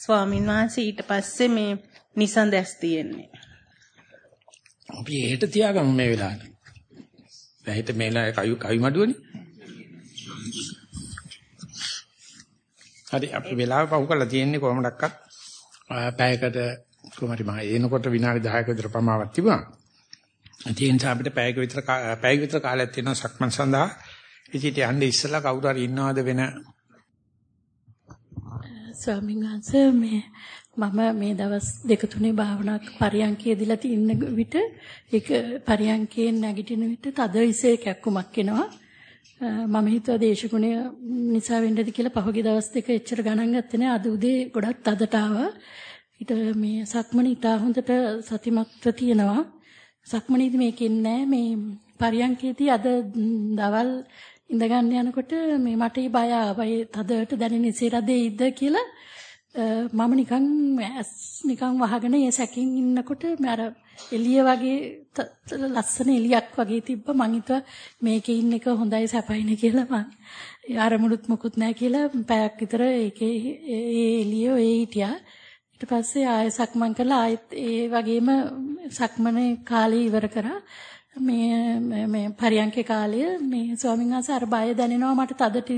ස්වාමීන් වහන්සේ ඊට පස්සේ මේ නිසඳැස් තියෙන්නේ. අපි එහෙට තියාගමු මේ වෙලාවේ. දැහිට මේලා කවි කවි මඩුවනේ. හරි අපි වෙලාව පහු කරලා තියෙන්නේ කොහොමඩක්වත් පැයකට කොහොමද මම එනකොට විනාඩි 10ක විතර ප්‍රමාණයක් තිබුණා. ඒ නිසා අපිට පැයක විතර පැයක විතර කාලයක් තියෙනවා සක්මන් සඳහා. ඉතින් යන්නේ ඉස්සලා කවුරු හරි ඉන්නවද වෙන ස්වාමීන් වහන්සේ මේ මම මේ දවස් දෙක තුනේ භාවනා පරියන්කේදීලා තින්න විට ඒක පරියන්කේ නැගිටින විට තද ඉසේ කැක්කුමක් එනවා. මම හිතුවා දේශගුණය නිසා වෙන්නද කියලා පහුගිය දවස් දෙක එච්චර ගණන් ගත්තේ නෑ. අද උදේ ගොඩක් තදට ආවා. ඊට මේ සක්මණ ඉතා හොඳට සතිමත්ව තියෙනවා. සක්මණේදී මේකෙන් නෑ මේ පරියන්කේදී අද දවල් ඉඳ ගන්න යනකොට මේ මට බය ආවයි තදට දැනෙන ඉසේ රදේ ඉද්ද කියලා මම නිකන් ඇස් නිකන් වහගෙන ඒ සැකින් ඉන්නකොට මම අර එළිය වගේ ත- ත- ලස්සන එළියක් වගේ තිබ්බ මං හිතුවා මේකේ ඉන්න එක හොඳයි සැපයිනේ කියලා මං. අරමුණුත් මොකුත් නැහැ කියලා පැයක් විතර ඒකේ ඒ එළිය ඒ හිටියා. ඊට පස්සේ ආයෙ සක්මන් කළා. ආයෙත් ඒ වගේම සක්මනේ කාලේ ඉවර කරා. මේ මේ පරියන්කේ කාලය මේ ස්වාමීන් වහන්සේ අර බය දැනෙනවා මට තදට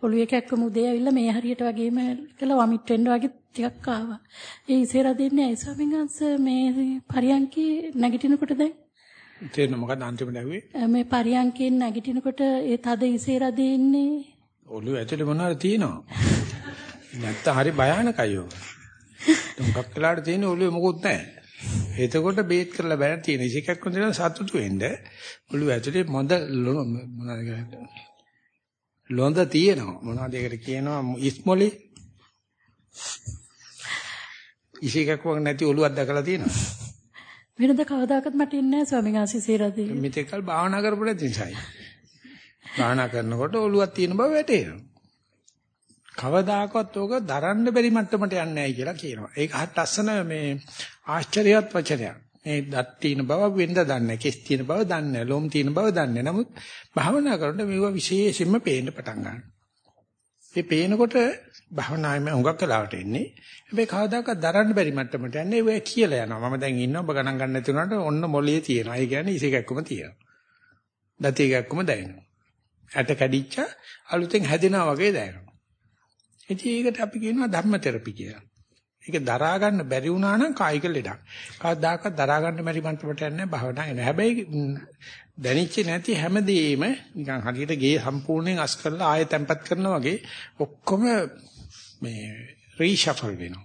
පොළවේ කැක්කම උදේ ඇවිල්ලා මේ හරියට වගේම කියලා වමිට් වෙන්න වගේ ටිකක් ආවා. ඒ ඉසේර දෙන්නේ ඇයි ස්වාමීන් වහන්සේ මේ පරියන්කේ නැගිටිනකොට දැන් තේරෙන මොකද අන්තිමට ඇහුවේ? මේ පරියන්කෙන් නැගිටිනකොට ඒ තද ඉසේර දෙන්නේ ඔළුව ඇතුලේ මොනවාරි තියෙනවා. නැත්තම් හරි භයානකයි ඔය. තුන්කක් වෙලාට තියෙන ඔළුවේ මොකුත් නැහැ. එතකොට බේත් කරලා බෑන තියෙන ඉසිකක් වුණා සතුටු වෙන්න ඔළුව ඇතුලේ මොඳ ලොඳ තියෙනවා. මොනවද ඒකට කියනවා ඉස්මොලි? ඉසිකක් වගේ නැති ඔළුවක් දැකලා තියෙනවා. වෙනද කවදාකවත් මට ඉන්නේ නැහැ ස්වාමීන් වහන්සේ ඉසේර දෙන්නේ. මෙතෙක්කල් භාවනා කරපු නැති නිසායි. භාවනා කරනකොට ඔළුවක් තියෙන බව වැටේනවා. කවදාකවත් ඕක දරන්න බැරි මට්ටමට යන්නේ නැහැ කියලා කියනවා. ඒක හත් අස්සන මේ ආශ්චර්යවත් වචනයක්. මේ දත් තියෙන බව වෙන්න දන්නේ කෙස් තියෙන බව දන්නේ ලොම් තියෙන බව දන්නේ නමුත් භාවනා කරනකොට මේවා විශේෂයෙන්ම පේන්න පටන් ගන්නවා. ඒ පේනකොට භාවනාවේ හුඟක් කාලවට එන්නේ. හැබැයි කවදාකවත් දරන්න බැරි මට්ටමට යන්නේ ඔය කියලා යනවා. මම දැන් ඉන්නවා ඔබ ගණන් ගන්න නැති උනාට ඔන්න මොළයේ තියෙනවා. ඒ කියන්නේ ඉසේකක්කම තියෙනවා. දතියකක්කම දැනෙනවා. ඇට කැඩිච්ච අලුතෙන් හැදෙනවා වගේ දැනෙනවා. ඉතින් ඒකට අපි කියනවා ධර්ම තෙරපි කියලා. ඒක දරා ගන්න බැරි වුණා නම් කායික ලෙඩක්. කවදාකවත් දරා ගන්න බැරි මට්ටමට යන්නේ භාවනා එන. හැබැයි දැනෙච්ච නැති හැමදේම නිකන් හරියට ගේ සම්පූර්ණයෙන් අස් කරලා ආයෙ තැම්පත් කරනවා වගේ ඔක්කොම මේ රීෂෆල් වෙනවා.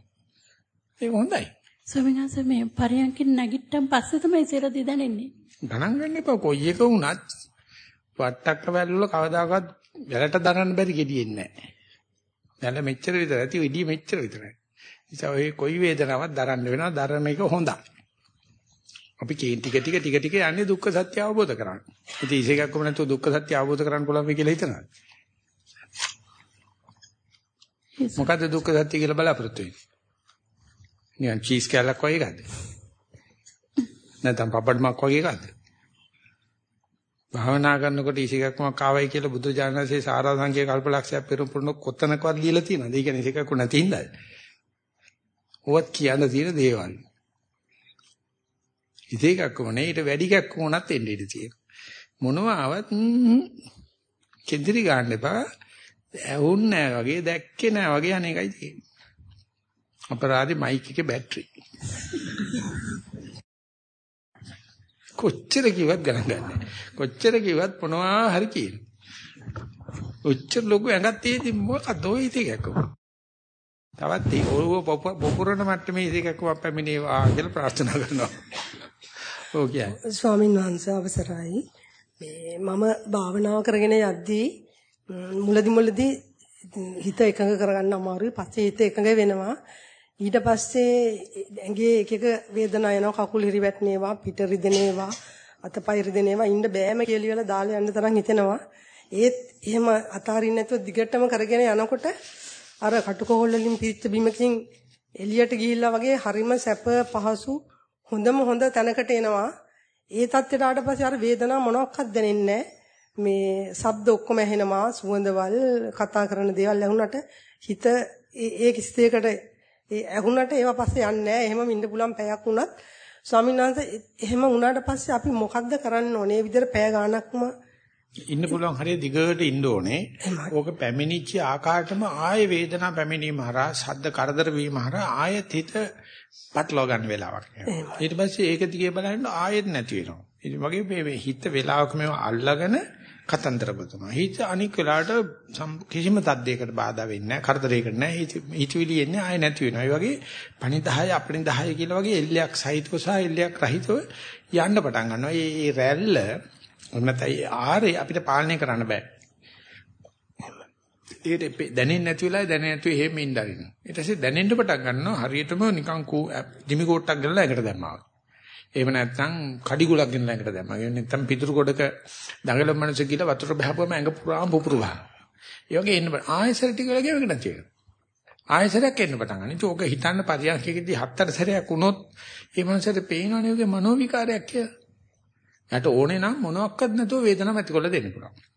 ඒක හොඳයි. ස්වාමීන් වහන්සේ මේ පරියන්කෙන් නැගිට්ටන් පස්සේ තමයි ඉසේර දෙ දැනෙන්නේ. ගණන් ගන්න එපා කොයි එක වුණත් වට්ටක්ක වැල්වල කවදාකවත් වැලට දරන්න බැරි gediyeන්නේ නැහැ. වැල මෙච්චර විතර ඇති ඉඩිය මෙච්චර විතරයි. නිසා ඔය කොයි වේදනාවක් දරන්න වෙනවා දරන එක හොඳයි. අපි කේන් ටික ටික ටික ටික යන්නේ දුක්ඛ සත්‍ය අවබෝධ කරගන්න. ඉතින් ඉසේකක් කොහොම නැතුව දුක්ඛ සත්‍ය අවබෝධ කරගන්න පුළුවන් වෙයි කියලා හිතනවා. මොකද්ද දුක්ඛ සත්‍ය කියලා බලාපොරොත්තු වෙන්නේ? නිකන් චීස් කෑල්ලක් වගේ එකක්ද? නැත්නම් පපඩමක් වගේ එකක්ද? භාවනා කරනකොට ඉසිකක්ම කාවයි කියලා බුදු ජානකසේ සාරා සංකේ කල්පලක්ෂයක් පෙරපුරන කොතනකවත් ලියලා තියෙනවද? ඒ කියන්නේ ඉසිකක් නැති හින්දාද? ඔවත් කියන්න තියෙන දේවල්. ඉසිකක්ම නේ ඊට වැඩි කක්ක උනත් එන්නේ ඉඳී තියෙනවා. මොනවා ආවත් කෙන්දිරි ගන්න එපා. ඇහුන්නේ නැහැ වගේ දැක්කේ නැහැ වගේ අනේකයි තියෙන්නේ. අපරාධි මයික් එකේ බැටරි. කොච්චර කිව්වත් ගණන් ගන්නෑ. කොච්චර කිව්වත් මොනවා හරි කියන. කොච්චර ලොකු ඇඟක් තියෙදි මොකක්ද ඔය ඉතිකක් තවත් ඒ ඔළුව පොපුරන මට්ටමේ ඉතිකක් අපැමිණේවා කියලා ප්‍රාර්ථනා කරනවා. ඔව් කියන්නේ. ස්වාමින් වහන්සේ අවසරයි. මේ මම භාවනාව කරගෙන යද්දී මුලදි මුලදි හිත එකඟ කරගන්න අමාරුයි. පස්සේ හිත එකඟ වෙනවා. ඊට පස්සේ ඇඟේ එක එක වේදනා එනවා කකුල් හිරි වැටෙනේවා පිට රිදෙනේවා අතපය රිදෙනේවා ඉන්න බෑම කියලා වල දාලා යන්න තරම් හිතෙනවා ඒත් එහෙම අතාරින්න නැතුව දිගටම කරගෙන යනකොට අර කටුකොහල් වලින් පිරිච්ච බිමකින් එළියට ගිහිල්ලා වගේ හරිම සැප පහසු හොඳම හොඳ තැනකට එනවා ඒ තත්ත්වයට ආවට පස්සේ අර වේදනාව මොනවත් දැනෙන්නේ මේ ශබ්ද ඔක්කොම ඇහෙනවා සුවඳවල් කතා කරන දේවල් ඇහුනට හිත ඒ කිසිතයකට ඒ ඇහුණට ඒවා පස්සේ යන්නේ නැහැ. එහෙමම ඉන්න පුළුවන් පැයක් වුණත් ස්වාමීන් වහන්සේ එහෙම වුණාට පස්සේ අපි මොකද්ද කරන්න ඕනේ? මේ විදිහට පැය ගාණක්ම ඉන්න පුළුවන් හරිය දිගට ඉන්න ඕනේ. ඕක පැමිණිච්ච ආකාරයටම ආයේ වේදනාව පැමිණීම හරහා ශබ්ද කරදර වීම හරහා ආයෙත් හිත පටලවා ගන්න වෙලාවක් යනවා. ඊට පස්සේ ඒක දිගේ බලනකොට ආයෙත් නැති වෙනවා. ඉතින් වගේ මේ හිත වෙලාවක මේව අල්ලගෙන කතන්දර බතුනවා. හිත අනික් වෙලාවට කිසිම තද්දයකට බාධා වෙන්නේ නැහැ. කරදරයකට නැහැ. හිතවිලි එන්නේ ආයෙ නැති වෙනවා. ඒ වගේ පණිදාය අපණිදාය කියලා වගේ එල්ලයක් සහිතව සහ එල්ලයක් රහිතව යන්න පටන් ගන්නවා. මේ රැල්ල නැත්නම් ආරේ අපිට පාලනය කරන්න බෑ. ඒක දැනෙන්නේ නැති වෙලාවේ දැනෙන්නේ නැතුව එහෙම ඉඳරින. ඊට පස්සේ දැනෙන්න පටන් ගන්නවා හරියටම නිකන් දිමි කෝට්ටක් ගලලා එකට දැම්මා. එහෙම නැත්නම් කඩිගුලක් ගෙනලා එකට දැම්මා. ඒ නැත්නම් පිටුරු ගොඩක දඟලන මිනිස්සු කියලා වතුර බහපුවම ඇඟ පුරාම පුපුරු ගන්නවා. ඒ වගේ එන්න ආයෙසර ටික වෙලා ගෙවක නැති වෙනවා. ආයෙසරයක් එන්න පටන් ගන්න. ඉතින් ඕක හිතන්න පරියන්කෙකදී හතර සැරයක් වුණොත් ඒ මනසට පේනවනේ ඔගේ මනෝ විකාරයක් කියලා. යාට ඕනේ නම් මොනවත් නැතුව වේදනාවක් ඇතිකොල්ල දෙන්න පුළුවන්.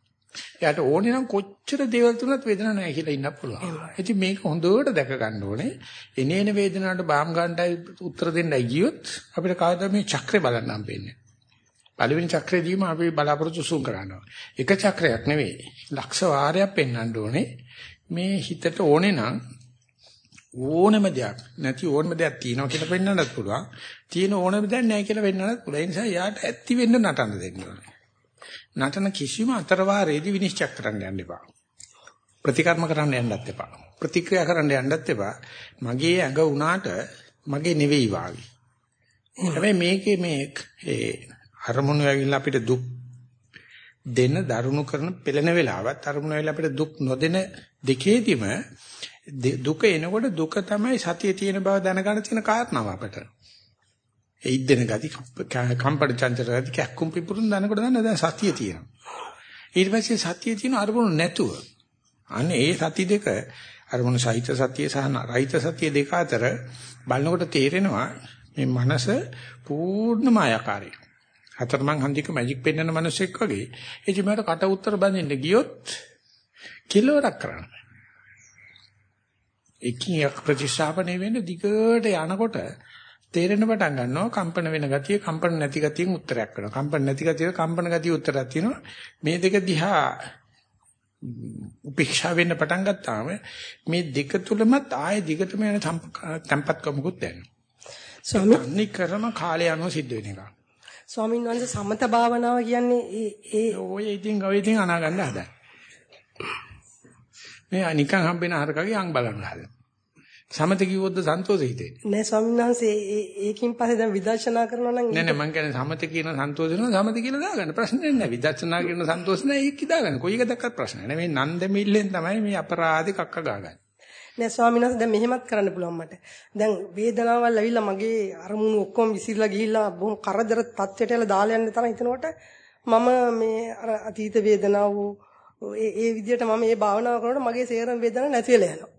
එයාට ඕනේ නම් කොච්චර දේවල් තුනත් වේදනාවක් නැහැ කියලා ඉන්න පුළුවන්. ඉතින් මේක හොඳට දැක ගන්න ඕනේ. එනේන වේදනාවට බාම් ගන්නයි උත්තර දෙන්නයි ගියොත් අපිට කවදා මේ චක්‍රය බලන්න හම්බෙන්නේ. පළවෙනි චක්‍රයේදීම අපි බලාපොරොත්තු සූම් කරනවා. එක චක්‍රයක් නෙවෙයි. ලක්ෂ වාරයක් පෙන්වන්න ඕනේ. මේ හිතට ඕනේ නම් ඕනම දෙයක් නැති ඕනම දෙයක් තියෙනවා කියලා පෙන්වන්නත් පුළුවන්. තියෙන ඕනම දෙයක් නැහැ කියලා පෙන්වන්නත් පුළුවන්. ඒ නිසා යාට ඇත්ති වෙන්න නටන්න දෙන්න ඕනේ. නටන කිසිම අතරවාරයේදී විනිශ්චය කරන්න යන්න එපා. ප්‍රතිකර්ම කරන්න යන්නත් එපා. ප්‍රතික්‍රියා කරන්න යන්නත් එපා. මගේ ඇඟ උනාට මගේ නෙවෙයි වාගේ. හැබැයි මේකේ මේ ඒ අරමුණු ඇවිල්ලා අපිට දුක් දෙන දරුණු කරන පෙළෙන වෙලාවත් අරමුණු ඇවිල්ලා අපිට දුක් නොදෙන දෙකේදීම දුක එනකොට දුක තමයි සතිය තියෙන බව දැනගන්න තියෙන කාරණාව අපට. ඒ ඉද්දෙන ගති කම්පඩ චංචල ගති කැක්කුම් පිපුරුන් දනකොට දන්න දැන් සතිය තියෙනවා. ඊට පස්සේ සතිය තියෙන අරමුණු නැතුව අනේ ඒ සති දෙක අරමුණු සහිත සතිය සහ රහිත සතිය දෙක අතර බලනකොට තේරෙනවා මේ මනස පූර්ණ මායාකාරී. හතරමං හන්දික මැජික් පෙන්වන මිනිස්සෙක් වගේ. ඒ කිමකට කට උතර බඳින්න ගියොත් කිලෝරක් කරන්න. එකින් එක ප්‍රතිස්ථාපනය වෙන්න දිගට යනකොට තේරෙන පටන් ගන්නවා කම්පන වෙන ගතිය කම්පන නැති ගතියෙන් උත්තරයක් වෙනවා. කම්පන නැති ගතිය කම්පන ගතිය උත්තරයක් තියෙනවා. මේ දෙක දිහා උපේක්ෂා වෙන්න පටන් ගත්තාම මේ දෙක තුලමත් ආයේ දිගටම යන tempatකමකුත් දැනෙනවා. ස්වාමී කරන කාලය අනුව සිද්ධ වෙන එක. ස්වාමීන් වහන්සේ සමත භාවනාව කියන්නේ ඒ ඒ ඔය ඉතින් ඔය ඉතින් අනාගන්න හදන. මේ නිකන් හම්බෙන හරකගේ අං බලන්න හදන. සමත කිව්වොත්ද සන්තෝෂෙ හිතෙන්නේ. නෑ ස්වාමීන් වහන්සේ ඒකින් පස්සේ දැන් විදර්ශනා කරනවා නම් නෑ නෑ මං කියන්නේ සමත කියන සන්තෝෂ වෙනවා සමත කියලා දාගන්න ප්‍රශ්නේ නෑ විදර්ශනා කියන සන්තෝෂ නෑ ඒක දාගන්න කොයි එක දැක්කත් ප්‍රශ්නේ නෑ මේ නන්ද මිල්ලෙන් තමයි මේ අපරාධි කක්ක ගාගන්නේ. නෑ ස්වාමීන් වහන්සේ දැන් මෙහෙමත් කරන්න පුළුවන් මට. දැන් වේදනාවල් ඇවිල්ලා මගේ අරමුණු ඔක්කොම විසිරලා ගිහිල්ලා බොහොම කරදර තත්ත්වයට එලා දාලා යන්න තරම් හිතනකොට මම මේ අර අතීත වේදනාව ඒ ඒ විදිහට මම මේ භාවනාව කරනකොට මගේ සේරම වේදනාව නැති වෙලා යනවා.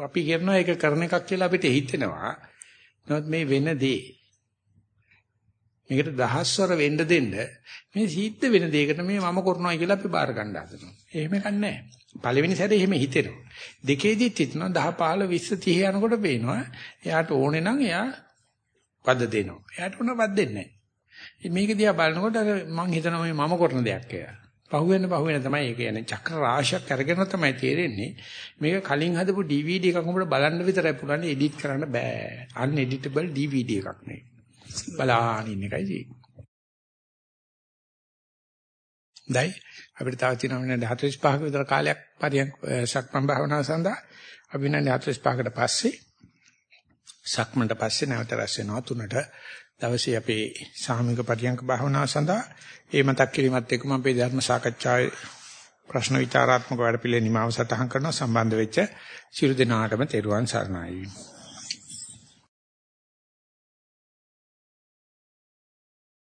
අපි කියනවා ඒක කරන එකක් කියලා අපිට හිතෙනවා. නමුත් මේ වෙන දේ මේකට දහස්වර වෙන්න දෙන්න මේ සිද්ධ වෙන දෙයකට මේ මම කරනවා කියලා අපි බාර ගන්න හදනවා. එහෙම කන්නේ පළවෙනි සැරේ එහෙම හිතෙනවා. දෙකේදීත් හිතනවා 10 15 20 30 යනකොට පේනවා එයාට ඕනේ නම් එයා පද දෙනවා. එයාට උන පද දෙන්නේ නැහැ. මේක දිහා බලනකොට මම හිතනවා මේ මම කරන දෙයක් කියලා. පහුවෙන්න පහුවෙන්න තමයි ඒක යන්නේ චක්‍ර රාශියක් අරගෙන තමයි තේරෙන්නේ. මේක කලින් හදපු DVD එකක් උඹට බලන්න විතරයි පුළුවන් එඩිට් කරන්න බෑ. Uneditable DVD එකක් නේ. බලාගෙන ඉන්න එකයි තියෙන්නේ. දැයි අපිට තව තියෙනවා නේද 45ක විතර කාලයක් පරියන්ක සක්මන් භාවනාව සඳහා. අපි නේද 45කට පස්සේ. සක්මන්ට පස්සේ නැවත රැස් වෙනවා තුනට. දවසේ අපේ සාමික පරියන්ක භාවනාව සඳහා ඒ මතක් කිරීමත් එක්කම අපේ ධර්ම සාකච්ඡාවේ ප්‍රශ්න විචාරාත්මක වැඩපිළිවෙල නිමාව සටහන් කරන සම්බන්ධ වෙච්ච සියලු දෙනාටම තෙරුවන් සරණයි.